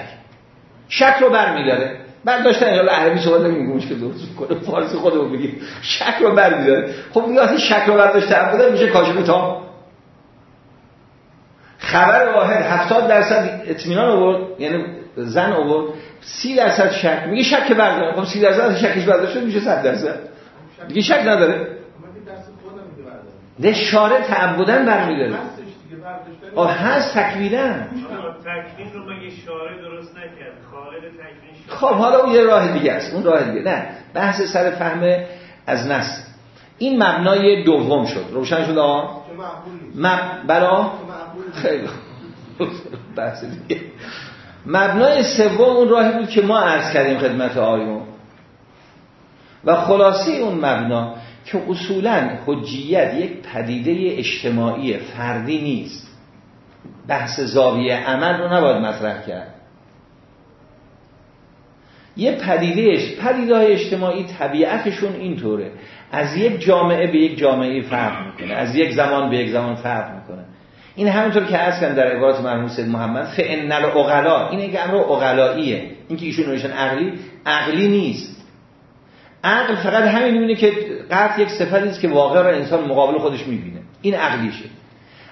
شک رو برمیداره. بعد داشتن حالا عربی صحبت نمیگم مشکل درست کنه. فارسی خودمون بگیم شک رو برمیداره. خب وقتی شک رو برداشته بوده میشه کاشف تام خبر واحد 70 درصد اطمینان آورد. یعنی زن آورد 30 درصد شک. میگه شک برداره خب 30 درصد شکش برداشته میشه 100 درصد. دیگه شک نداره. بردارم ده شارع تعبدن برمیداره. آه هست تکویدن. تکوین رو شارع درست نکرد خالد تکوین خب حالا اون یه راه دیگه است. اون راه دیگه. نه بحث سر فهم از نص. این مبنای دوم شد. روشن شد آقا؟ مب... نیست خیلی. *laughs* بحث دیگه. مبنای سوم اون راهی بود که ما عرض کردیم خدمت آیون و خلاصه اون مبنا که اصولا حجیت یک پدیده اجتماعی فردی نیست. بحث زاویه عمل رو نباید مطرح کرد. یه پدیده پدیده اجتماعی طبیعتشون اینطوره. از یک جامعه به یک جامعه فرق می‌کنه. از یک زمان به یک زمان فرق می‌کنه. این همونطور که از کردم در عبارت مرحوم سید محمد فئن الاغلا این که امر اغلاییه این که ایشون نوشتن عقلی عقلی نیست. عقل فقط همین می‌بینه که قطع یک صفتی است که واقع را انسان مقابل خودش می‌بینه. این عقلیشه.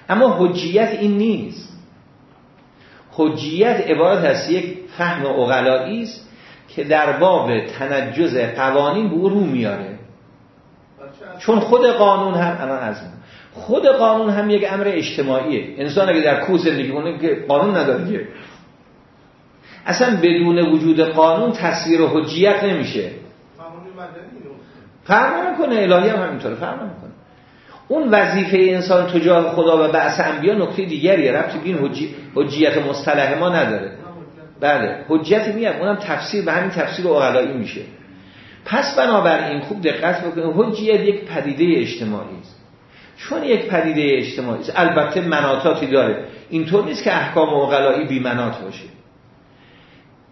اما حجیت این نیست. حجیت عبارت از یک فهم اغلایی است که در باب تنجز قوانین به او رو میاره. چون خود قانون هم الان از خود قانون هم یک امر اجتماعیه. انسان اگه در کوه زندگی کنه که قانون نداره اصلا بدون وجود قانون تصویر حجیت نمیشه. فرق نمی‌کنه الهی هم همینطوره فرق نمی‌کنه اون وظیفه انسان تجاه خدا و بعث انبیا نکته دیگریه. ربطی بین حجی... حجیت مصطلح ما نداره. بله حجیت میگم اونم تفسیر به همین تفسیر اغلایی میشه. پس بنابراین خوب دقت بکنید حجیت یک پدیده اجتماعی است. چون یک پدیده اجتماعی است. البته مناطاتی داره. اینطور نیست که احکام اغلایی بی مناط باشه.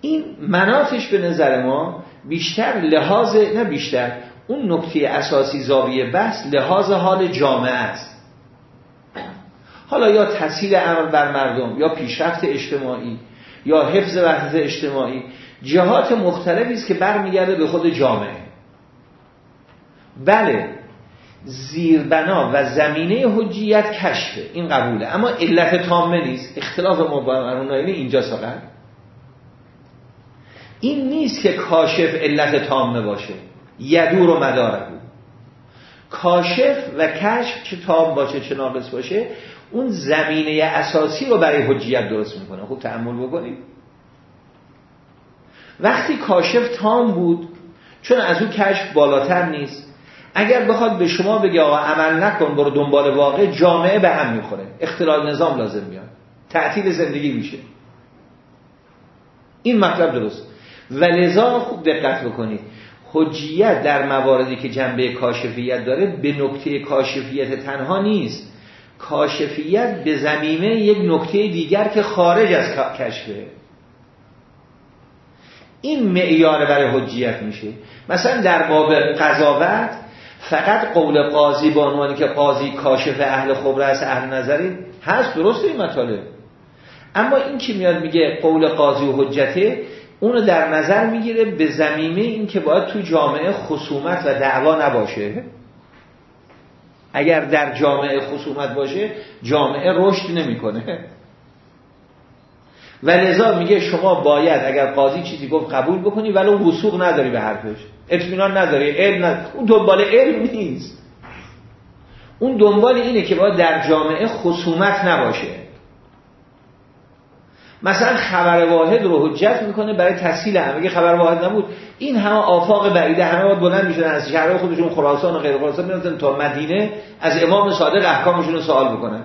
این مناطش به نظر ما بیشتر لحاظ نه بیشتر اون نکته اساسی زاویه بحث لحاظ حال جامعه است. حالا یا تسهیل عمل بر مردم یا پیشرفت اجتماعی یا حفظ وحدت اجتماعی جهات مختلفی است که برمیگرده به خود جامعه. بله زیربنا و زمینه حجیت کشفه این قبوله. اما علت تامه نیست. اختلاف ما با اینجا فقط این نیست که کاشف علت تامه باشه. یدور و مداره بود کاشف و کشف چه تام باشه چه ناقص باشه اون زمینه اساسی رو برای حجیت درست می‌کنه. خوب تعمل بکنید وقتی کاشف تام بود چون از اون کشف بالاتر نیست اگر بخواد به شما بگه آقا عمل نکن برو دنبال واقع جامعه به هم می‌خوره. اختلال نظام لازم میاد. تعطیل زندگی میشه. این مطلب درست. و لذا خوب دقت بکنید. حجیت در مواردی که جنبه کاشفیت داره به نکته کاشفیت تنها نیست. کاشفیت به زمینه یک نکته دیگر که خارج از کشفه. این معیار برای حجیت میشه. مثلا در باب قضاوت فقط قول قاضی به عنوانی که قاضی کاشف اهل خبره است اهل نظری هست درست این مطالب. اما این که میاد میگه قول قاضی و حجته اونو در نظر می‌گیره به زمینه این که باید تو جامعه خصومت و دعوا نباشه. اگر در جامعه خصومت باشه جامعه رشد نمی‌کنه. و لذا میگه شما باید اگر قاضی چیزی گفت قبول بکنی ولو وسوق نداری به حرفش. اطمینان نداری. علم نداری. اون دنبال علم نیست. اون دنبال اینه که باید در جامعه خصومت نباشه. مثلا خبر واحد رو حجت می‌کنه برای تسهیل هم اگه خبر واحد نبود این همه آفاق بعیده همه باید بلند می‌شدن. از شهرهای خودشون خراسان و غیر خراسان می‌رفتن تا مدینه از امام صادق احکامشون رو سوال بکنن.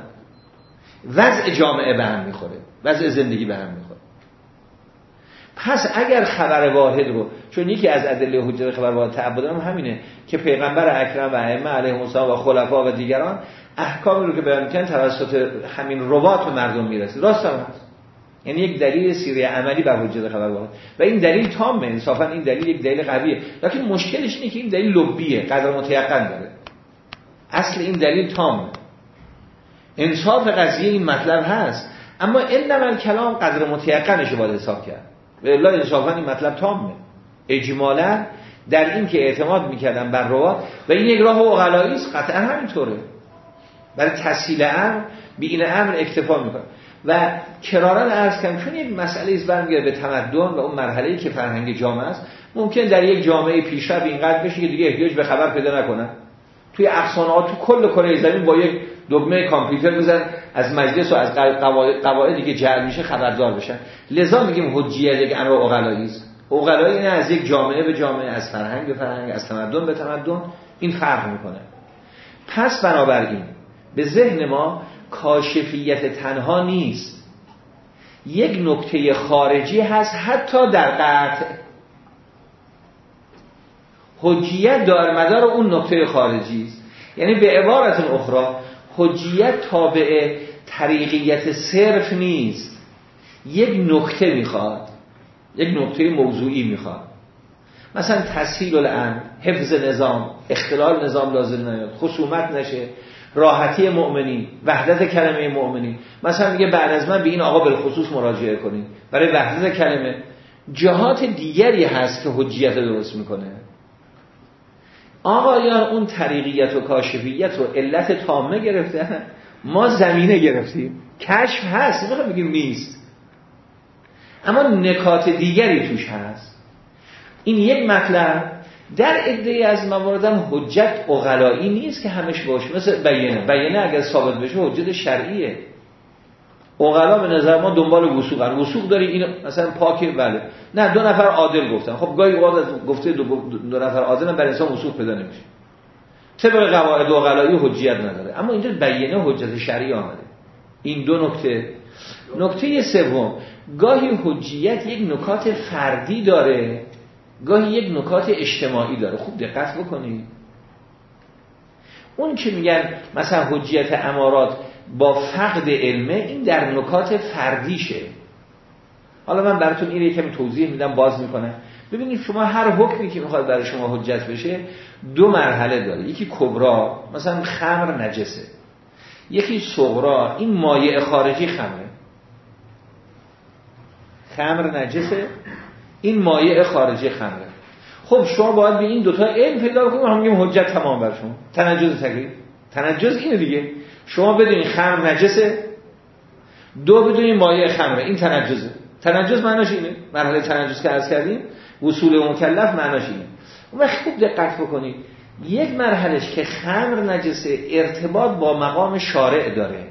وضع جامعه به هم می‌خوره. وضع زندگی به هم می‌خوره. پس اگر خبر واحد رو چون یکی از ادله حجت خبر واحد تعبد هم همینه که پیغمبر اکرم و ائمه علیهم السلام و خلفا و دیگران احکامی رو که بیان کردن توسط همین روات به مردم می‌رسه. راست هم هست. یعنی یک دلیل سیره عملی بر حجت خبر واحد. و این دلیل تامه. انصافا این دلیل یک دلیل قویه. لکن مشکلش اینه که این دلیل لبیه. قدر متیقن داره. اصل این دلیل تامه. انصاف قضیه این مطلب هست. اما این کلام قدر متیقنش باید حساب کرد. و الا انصافا این مطلب تامه. اجمالا در این که اعتماد می‌کردن بر روات و این یک راه اغلایی است قطعا همینطوره. برای تسهیل امر به این امر اکتفا می‌کنه. و کرارن ارز کنم چون یک مسئله ایست برمیگرده به تمدن و اون مرحله که فرهنگ جامعه است ممکن در یک جامعه پیشرفت اینقدر بشه که دیگه احتیاج به خبر پیدا نکنن. توی افسانه تو کل کره زمین با یک دکمه کامپیوتر بزن از مجلس و از قواعدی که جعل میشه خبردار بشن. لذا میگیم حجیت یک امر اغلایی است. اغلایی نه از یک جامعه به جامعه از فرهنگ به فرهنگ از تمدن به تمدن. این فرق می‌کنه. پس بنابراین به ذهن ما کاشفیت تنها نیست. یک نکته خارجی هست حتی در قطع. حجیت دارمدار اون نقطه خارجی است. یعنی به عبارت اخرى حجیت تابع طریقیت صرف نیست. یک نکته می‌خواد یک نکته موضوعی می‌خواد. مثلا تسهیل الان حفظ نظام اختلال نظام لازم نیاد خصومت نشه راحتی مؤمنین وحدت کلمه مؤمنین. مثلا میگه بعد از من به این آقا بالخصوص مراجعه کنید برای وحدت کلمه. جهات دیگری هست که حجیت درست می‌کنه. آقایان اون طریقیت و کاشفیت رو علت تامه گرفته ما زمینه گرفتیم. کشف هست نمی‌خوام بگیم نیست. اما نکات دیگری توش هست. این یک مطلب در عده از مواردم حجت اغلایی نیست که همش باشه. مثل بیانه. بیانه اگر ثابت بشه حجت شرعیه. اغلا به نظر ما دنبال وسوق هن وسوق داری این مثلا پاکه بله. نه دو نفر عادل گفتن. خب گاهی اوقات گفته دو, دو نفر عادل برای انسان وسوق پیدا نمیشه. طبق قواعد اغلایی حجیت نداره. اما اینجا بیانه حجت شرعی آمده. این دو نکته. نکته سوم گاهی حجیت یک نکات فردی داره گاهی یک نکات اجتماعی داره. خوب دقت بکنید. اون که میگن مثلا حجیت امارات با فقد علمه این در نکات فردیشه. حالا من براتون این کمی توضیح میدم باز می‌کنم ببینید شما هر حکمی که می‌خواد برای شما حجت بشه دو مرحله داره. یکی کبرا مثلا خمر نجسه. یکی صغرا این مایع خارجی خمره. خمر نجسه این مایع خارجی خمره. خب شما باید به این دوتا علم پیدا کنید هم میگیم حجت تمام بر شما تنجز تقریب تنجز اینه دیگه. شما بدونید خمر نجسه دو بدونید مایع خمره این تنجزه. تنجز معناش اینه. مرحله تنجز که عرض کردیم وصول مکلف معناش اینه. اون خوب دقت بکنید. یک مرحلهش که خمر نجسه ارتباط با مقام شارع داره.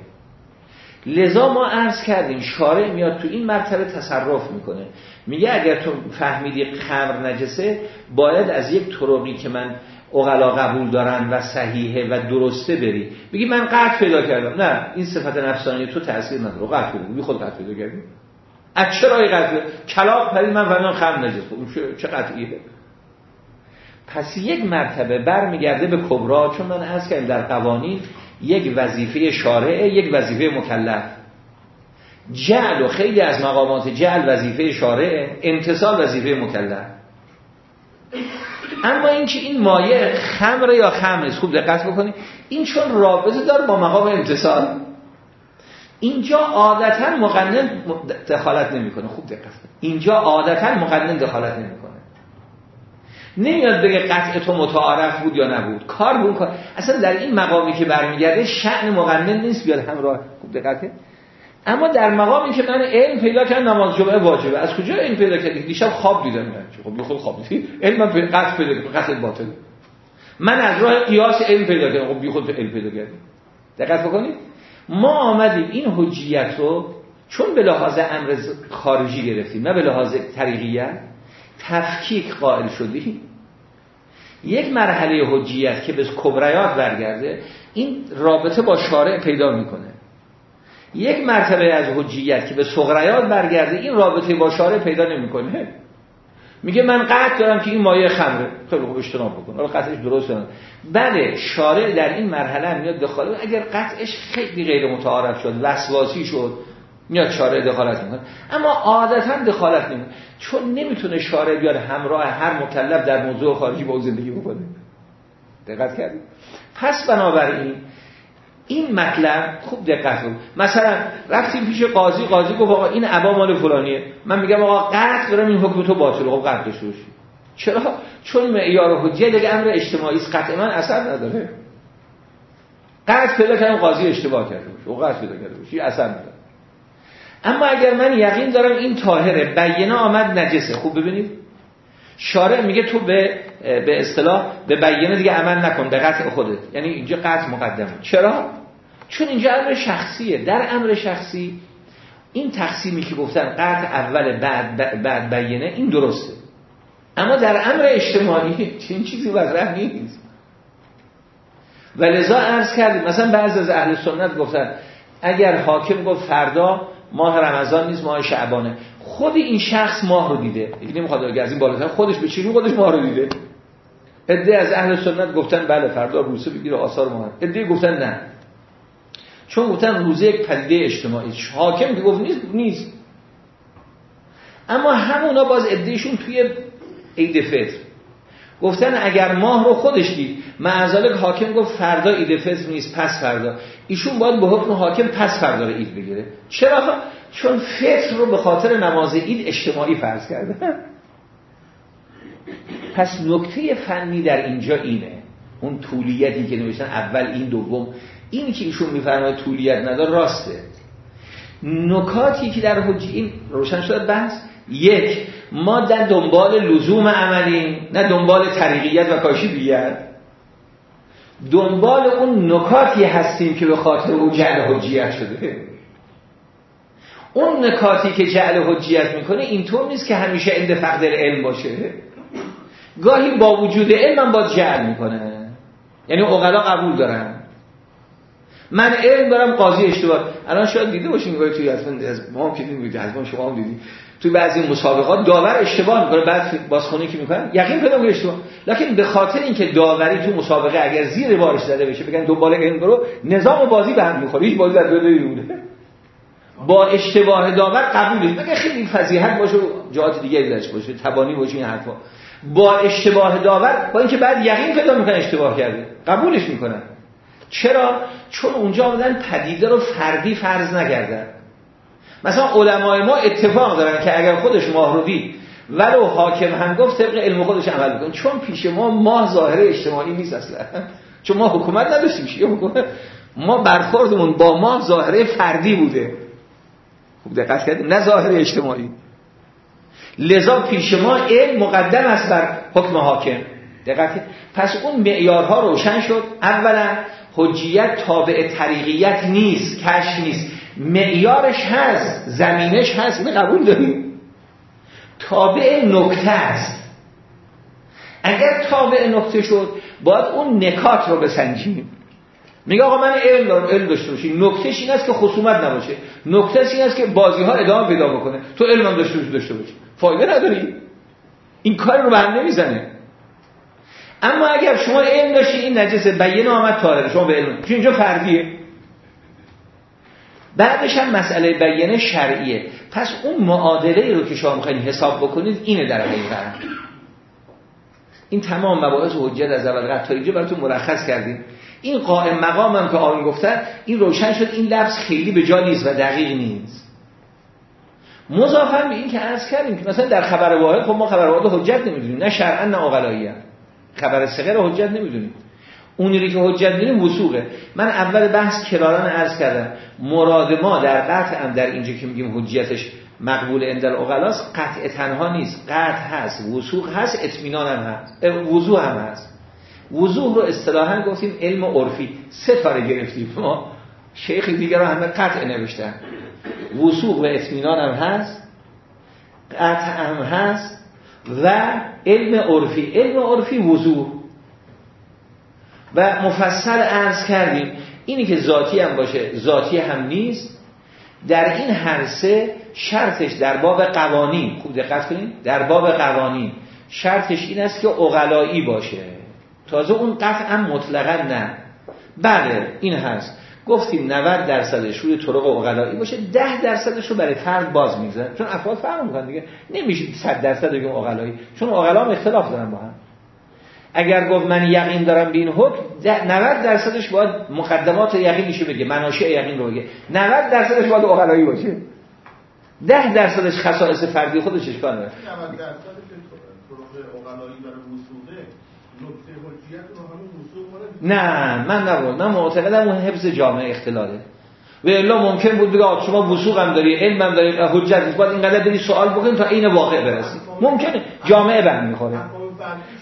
لذا ما عرض کردیم شارع میاد تو این مرتبه تصرف می‌کنه. میگه اگر تو فهمیدی خمر نجسه باید از یک طرقی که من اغلا قبول دارن و صحیحه و درسته بری. بگی من قطع پیدا کردم. نه این صفت نفسانی تو تاثیر نداره. قطع پیدا بی خود قطع پیدا کردی. از چرا قطع کلاق پرید من فهمیدم خمر نجسه خب چه قطعیه؟ پس یک مرتبه برمیگرده به کبرا چون من عرض کردم در قوانین یک وظیفه شارعه یک وظیفه مکلف. جعل و خیلی از مقامات جعل وظیفه شارعه انتصال وظیفه مکلف. اما اینکه این مایه خمر یا خمر خوب دقت بکنید این چون رابطه داره با مقام انتصال اینجا عادتا مقنن دخالت نمی‌کنه. خوب دقت اینجا عادتا مقنن دخالت نمی‌کنه. نمیاد بگه قطع تو متعارف بود یا نبود. کار بود اصلا در این مقامی که برمیگرده شأن مقنن نیست. بیاد همراه. خوب دقته اما در مقامی که من علم پیدا کردم نماز جمعه واجبه. از کجا علم پیدا کردی؟ دیشب خواب دیدم من. خب خود خواب. دیدی علم من قطع پیدا کردم. قطع باطل. من از راه قیاس علم پیدا کردم. خب بی خود علم پیدا کردم دقت بکنید. ما آمدیم. این حجیت رو چون به لحاظ امر خارجی گرفتیم نه به لحاظ طریقیت تفکیک قائل شدیم. یک مرحله حجیت که به کبریات برگرده این رابطه با شارع پیدا می‌کنه. یک مرتبه از حجیت که به صغریات برگرده این رابطه با شارع پیدا نمی‌کنه. میگه من قطع دارم که این مایه خمره. خیلی خوب اجتناب بکن. حالا قطعش درست کنم بله شارع در این مرحله میاد دخالت اگر قطعش خیلی غیر متعارف شد وسواسی شد میاد شارع دخالت می‌کنه. اما عادتا دخالت نمی‌کنه. چون نمی‌تونه شارع بیاد همراه هر مکلف در موضوع خارجی با زندگی بکنه. دقت کردید؟ پس بنابراین این مطلب خوب دقت کن. مثلا رفتیم پیش قاضی قاضی گفت آقا این عبا مال فلانیه. من میگم آقا قطع دارم این حکم تو باطل. خب قطع داشته چرا؟ چون معیار حجیه دیگه امر اجتماعی است قطع من اثر نداره. قطع پیدا کردم قاضی اشتباه کرده باشه. او قطع پیدا کرده باشه اثر نداره. اما اگر من یقین دارم این طاهره بینا آمد نجسه. خوب ببینید. شارع میگه تو به به اصطلاح به بیانه دیگه عمل نکن به قطع خودت. یعنی اینجا قطع مقدمه. چرا؟ چون اینجا امر شخصیه. در امر شخصی این تقسیمی که گفتن قطع اول بعد بعد بیانه این درسته. اما در امر اجتماعی *laughs* چنین چیزی مطرح نیست. و لذا عرض کردیم مثلا بعض از اهل سنت گفتن اگر حاکم گفت فردا ماه رمضان نیست ماه شعبانه. خود این شخص ماه رو دیده. یعنی نمی‌خواد اگر از این بالاتر خودش به چی خودش ماه رو دیده. عده از اهل سنت گفتن بله فردا روزه بگیره آثار مهم. عده گفتن نه. چون گفتن روزه یک پدیده اجتماعی حاکم که گفت نیست نیست. اما همونا باز عدهشون توی عید فطر. گفتن اگر ماه رو خودش دید معذالک حاکم گفت فردا عید فطر نیست پس فردا. ایشون باید به حکم حاکم پس فردا رو عید بگیره. چرا؟ چون فطر رو به خاطر نماز عید اجتماعی فرض کرده. پس نکته فنی در اینجا اینه. اون طولیتی که نوشتن اول این دوم. این که ایشون میفرماید طولیت ندار راسته. نکاتی که در حجی این روشن شد بحث. یک ما در دنبال لزوم عملی نه دنبال طریقیت و کاشیبیت دنبال اون نکاتی هستیم که به خاطر او جعل حجیت شده. اون نکاتی که جعل حجیت می‌کنه اینطور نیست که همیشه اند فقدر علم باشه. گاهی با وجود علم هم باید جعل می‌کنه. یعنی اقلا قبول دارن. من علم دارم قاضی اشتباه. الان شاید دیده باشین گاهی توی از ما هم که دیدیم از شما هم دیدیم توی بعضی مسابقات داور اشتباه می‌کنه بعد بازخونی که می‌کنن یقین پیدا می‌کنه اشتباه. لکن به خاطر اینکه داوری تو مسابقه اگر زیر بارش زده بشه بگن دنبال علم برو نظام بازی به هم می‌خوره هیچ بازی در دو بوده با اشتباه داور قبولش مگه خیلی فضیحت باشه و جهات دیگه درش باشه تبانی باشه این حرفا. با اشتباه داور با اینکه بعد یقین پیدا می‌کنه اشتباه کرده. قبولش می‌کنن. چرا؟ چون اونجا آمدن پدیده رو فردی فرض نکردن. مثلا علمای ما اتفاق دارن که اگر خودش ماه رو دید ولو حاکم هم گفت طبق علم خودش عمل بکن چون پیش ما ماه ظاهر اجتماعی نیست اصلا. *laughs* چون ما حکومت نداشتیم ما برخوردمون با ماه ظاهره فردی بوده. خوب دقت کردیم نه ظاهر اجتماعی. لذا پیش ما علم مقدم است بر حکم حاکم. دقت پس اون معیارها روشن شد. اولا حجیت تابع طریقیت نیست کش نیست. معیارش هست زمینش هست می قبول داریم. تابع نکته است. اگر تابع نکته شد باید اون نکات رو بسنجیم. میگه آقا من علم دارم علم داشته باشی نکتهش این است که خصومت نباشه. نکتهش این است که بازی ها ادامه پیدا بکنه. تو علم هم داشته باشی داشته باشی. فایده نداری. این کار رو به هم نمی‌زنه. اما اگر شما علم داشتی این نجسه بیان آمد تاره شما به علم. چون اینجا فردیه. بعدش هم مسئله بیانه شرعیه. پس اون معادله رو که شما می‌خواین حساب بکنید اینه در حقیقت این تمام مباحث حجت از اول قطع تا اینجا براتون مرخص کردیم. این قائم مقام هم که آن گفتن این روشن شد این لفظ خیلی به جا نیست و دقیق نیست. مضافن به این که عرض کردیم که مثلا در خبر واحد خب ما خبر واحد حجت نمی‌دونیم نه شرعا نه اقلایی خبر صغیر حجت نمی‌دونیم. اونی که حجت می‌دونیم وسوقه من اول بحث کراران عرض کردم. مراد ما در قطع هم در اینجا که میگیم حجتش مقبول اندر اقلاس قطع تنها نیست. قطع هست وسوق هست اطمینان هم هست. وضوح هم هست. وضوح رو اصطلاحا گفتیم علم عرفی. سه تا گرفتیم ما. شیخ دیگر رو همه قطع نوشتن. وسوق و اطمینان هم هست. قطع هم هست. و علم عرفی. علم عرفی وضوح. و مفصل عرض کردیم. اینی که ذاتی هم باشه ذاتی هم نیست. در این هر سه شرطش در باب قوانین. خوب دقت کنید در باب قوانین. شرطش این است که اقلایی باشه. تازه اون قطعا مطلقا نه. بله این هست. گفتیم 90 درصدش روی طرق اقلایی باشه 10 درصدش رو برای فرد باز می‌گذاره چون افراد فرق می‌کنن دیگه. نمیشه 100 درصد بگیم اقلایی چون اقلا هم اختلاف دارن با هم. اگر گفت من یقین دارم به این حکم 90 درصدش باید مقدمات یقینیشو بگه مناشع یقین رو بگه. 90 درصدش باید اقلایی باشه. 10 درصدش خصائص فردی خودش اشکال نداره 90 درصد طرق اقلایی برای وصوله نکته حجیت رو همون وصول نه من نبود. من معتقدم اون حفظ جامعه اختلاله. و الا ممکن بود بگه شما وسوق هم داری علم هم داری حجت نیست. باید اینقدر بری سوال بکنید تا این واقع برسی. ممکنه. جامعه به هم می‌خوره.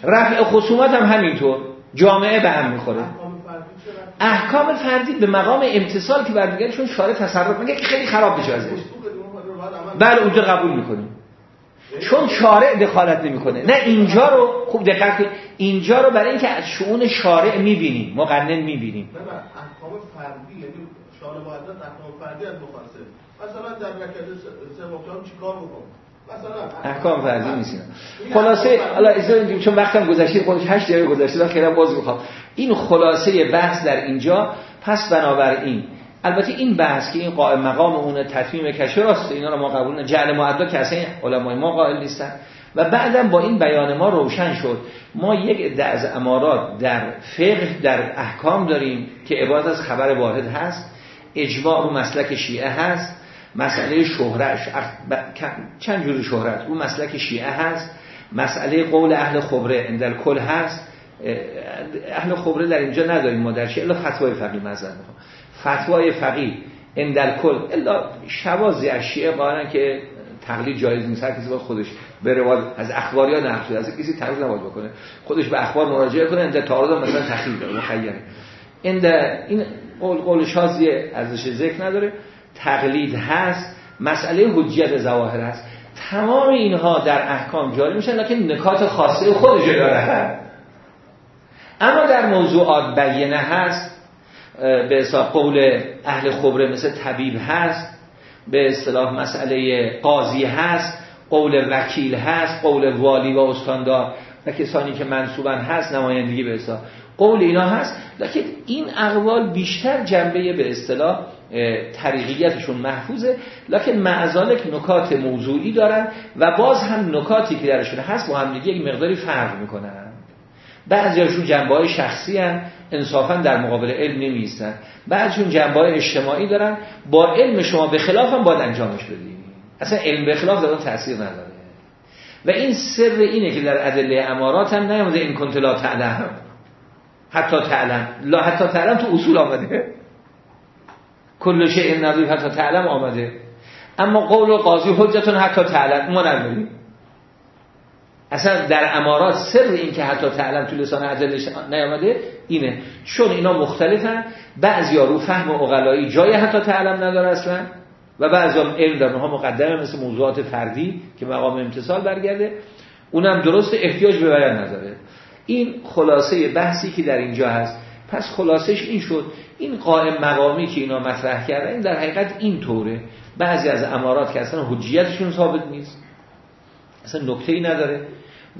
رفع خصومت هم همینطور. جامعه به هم می‌خوره. احکام فردی به مقام امتصال که برمیگرده چون شارع تصرف میگه خیلی خراب بشه ازش. بله اونجا قبول می‌کنیم. چون شارع دخالت نمی‌کنه. نه اینجا رو خوب دقت کنید اینجا رو برای اینکه از شؤون شارع می‌بینیم مقنن می‌بینیم. احکام فردی یعنی شارع باید احکام فردی از مخاطب مثلا در رکعت سوم چیکار بکن مثلا احکام فرضی نیست. خلاصه حالا اجازه بدید چون وقتم گذشته خودش 8 دقیقه گذشته و خیلی باز می‌خوام. این خلاصه بحث در اینجا. پس بنابراین البته این بحث که این قائم مقام اون تطمیم کشه راست اینا رو ما قبول جعل معدا که علمای ما قائل نیستن. و بعدم با این بیان ما روشن شد. ما یک عده از امارات در فقه در احکام داریم که عبارت از خبر واحد هست. اجماع رو مسلک شیعه هست. مسئله شهرت چند جور شهرت اون مسلک شیعه هست. مسئله قول اهل خبره اندل کل هست. اهل خبره در اینجا نداریم. ما در شیعه فتوای فقی مزن فتوای فقی اندل کل. الا شوازی از شیعه قارن که تقلید جایز نیست. هر کسی باید خودش به روایت از اخباری ها نقل از کسی تقلید نباید بکنه. خودش به اخبار مراجعه کنه اند تعارض مثلا تخیل داره مخیره اند این قول قول شازی ارزش ذکر نداره. تقلید هست مسئله حجیت ظواهر هست. تمام اینها در احکام جاری میشن لکن نکات خاصه خودش داره اما در موضوعات بیینه هست به حساب قول اهل خبره مثل طبیب هست به اصطلاح مسئله قاضی هست قول وکیل هست قول والی و استاندار و کسانی که منصوبن هست نمایندگی به اصطلاح قول اینا هست لکن این اقوال بیشتر جنبه به اصطلاح طریقیتشون محفوظه لکن معزالک نکات موضوعی دارن و باز هم نکاتی که درشون هست با هم دیگه یک مقداری فرق می‌کنن. بعضیاشون جنبه های شخصی هن. انصافا در مقابل علم نمیستن بعضیشون جنبه های اجتماعی دارن با علم شما به خلاف هم باید انجامش بدیم اصلا علم به خلاف در تاثیر نداره. و این سر اینه که در ادله امارات هم نیامده این کنت لا تعلم. حتی تعلم. لا حتی تعلم تو اصول آمده. کل شیء نظیر حتی تعلم آمده. اما قول و قاضی حجتون حتی تعلم. ما نداریم اصلا در امارات سر این که حتی تعلم تو لسان عدلش نیامده اینه. چون اینا مختلفن بعضی ها رو فهم اقلایی جای حتی تعلم نداره اصلا و بعضی هم علم در اونها مقدمه مثل موضوعات فردی که مقام امتصال برگرده. اونم درست احتیاج به بیان نداره. این خلاصه بحثی که در اینجا هست. پس خلاصش این شد. این قائم مقامی که اینا مطرح کردن این در حقیقت این طوره. بعضی از امارات که اصلا حجیتشون ثابت نیست. اصلا نکته ای نداره.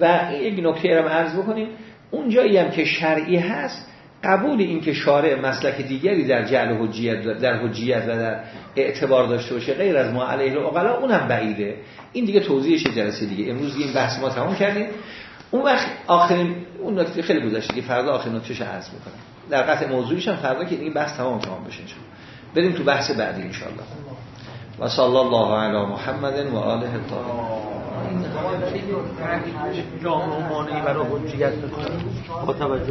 و یک نکته رو عرض بکنیم. اون جایی هم که شرعی هست قبول این که شارع مسلک دیگری در جعل حجیت در حجیت و در اعتبار داشته باشه غیر از ما علیه اقلا اونم بعیده. این دیگه توضیحش جلسه دیگه. امروز این بحث ما تمام کردیم. اون وقت آخرین اون نکته خیلی گذشته که فردا آخرین نکتهش عرض می‌کنم. در قطع موضوعیش هم فردا که این بحث تمام تمام بشه بریم تو بحث بعدی ان و صلی الله علی محمد و آله الطاهرین. جامعه مانعی برای حجیت با توجه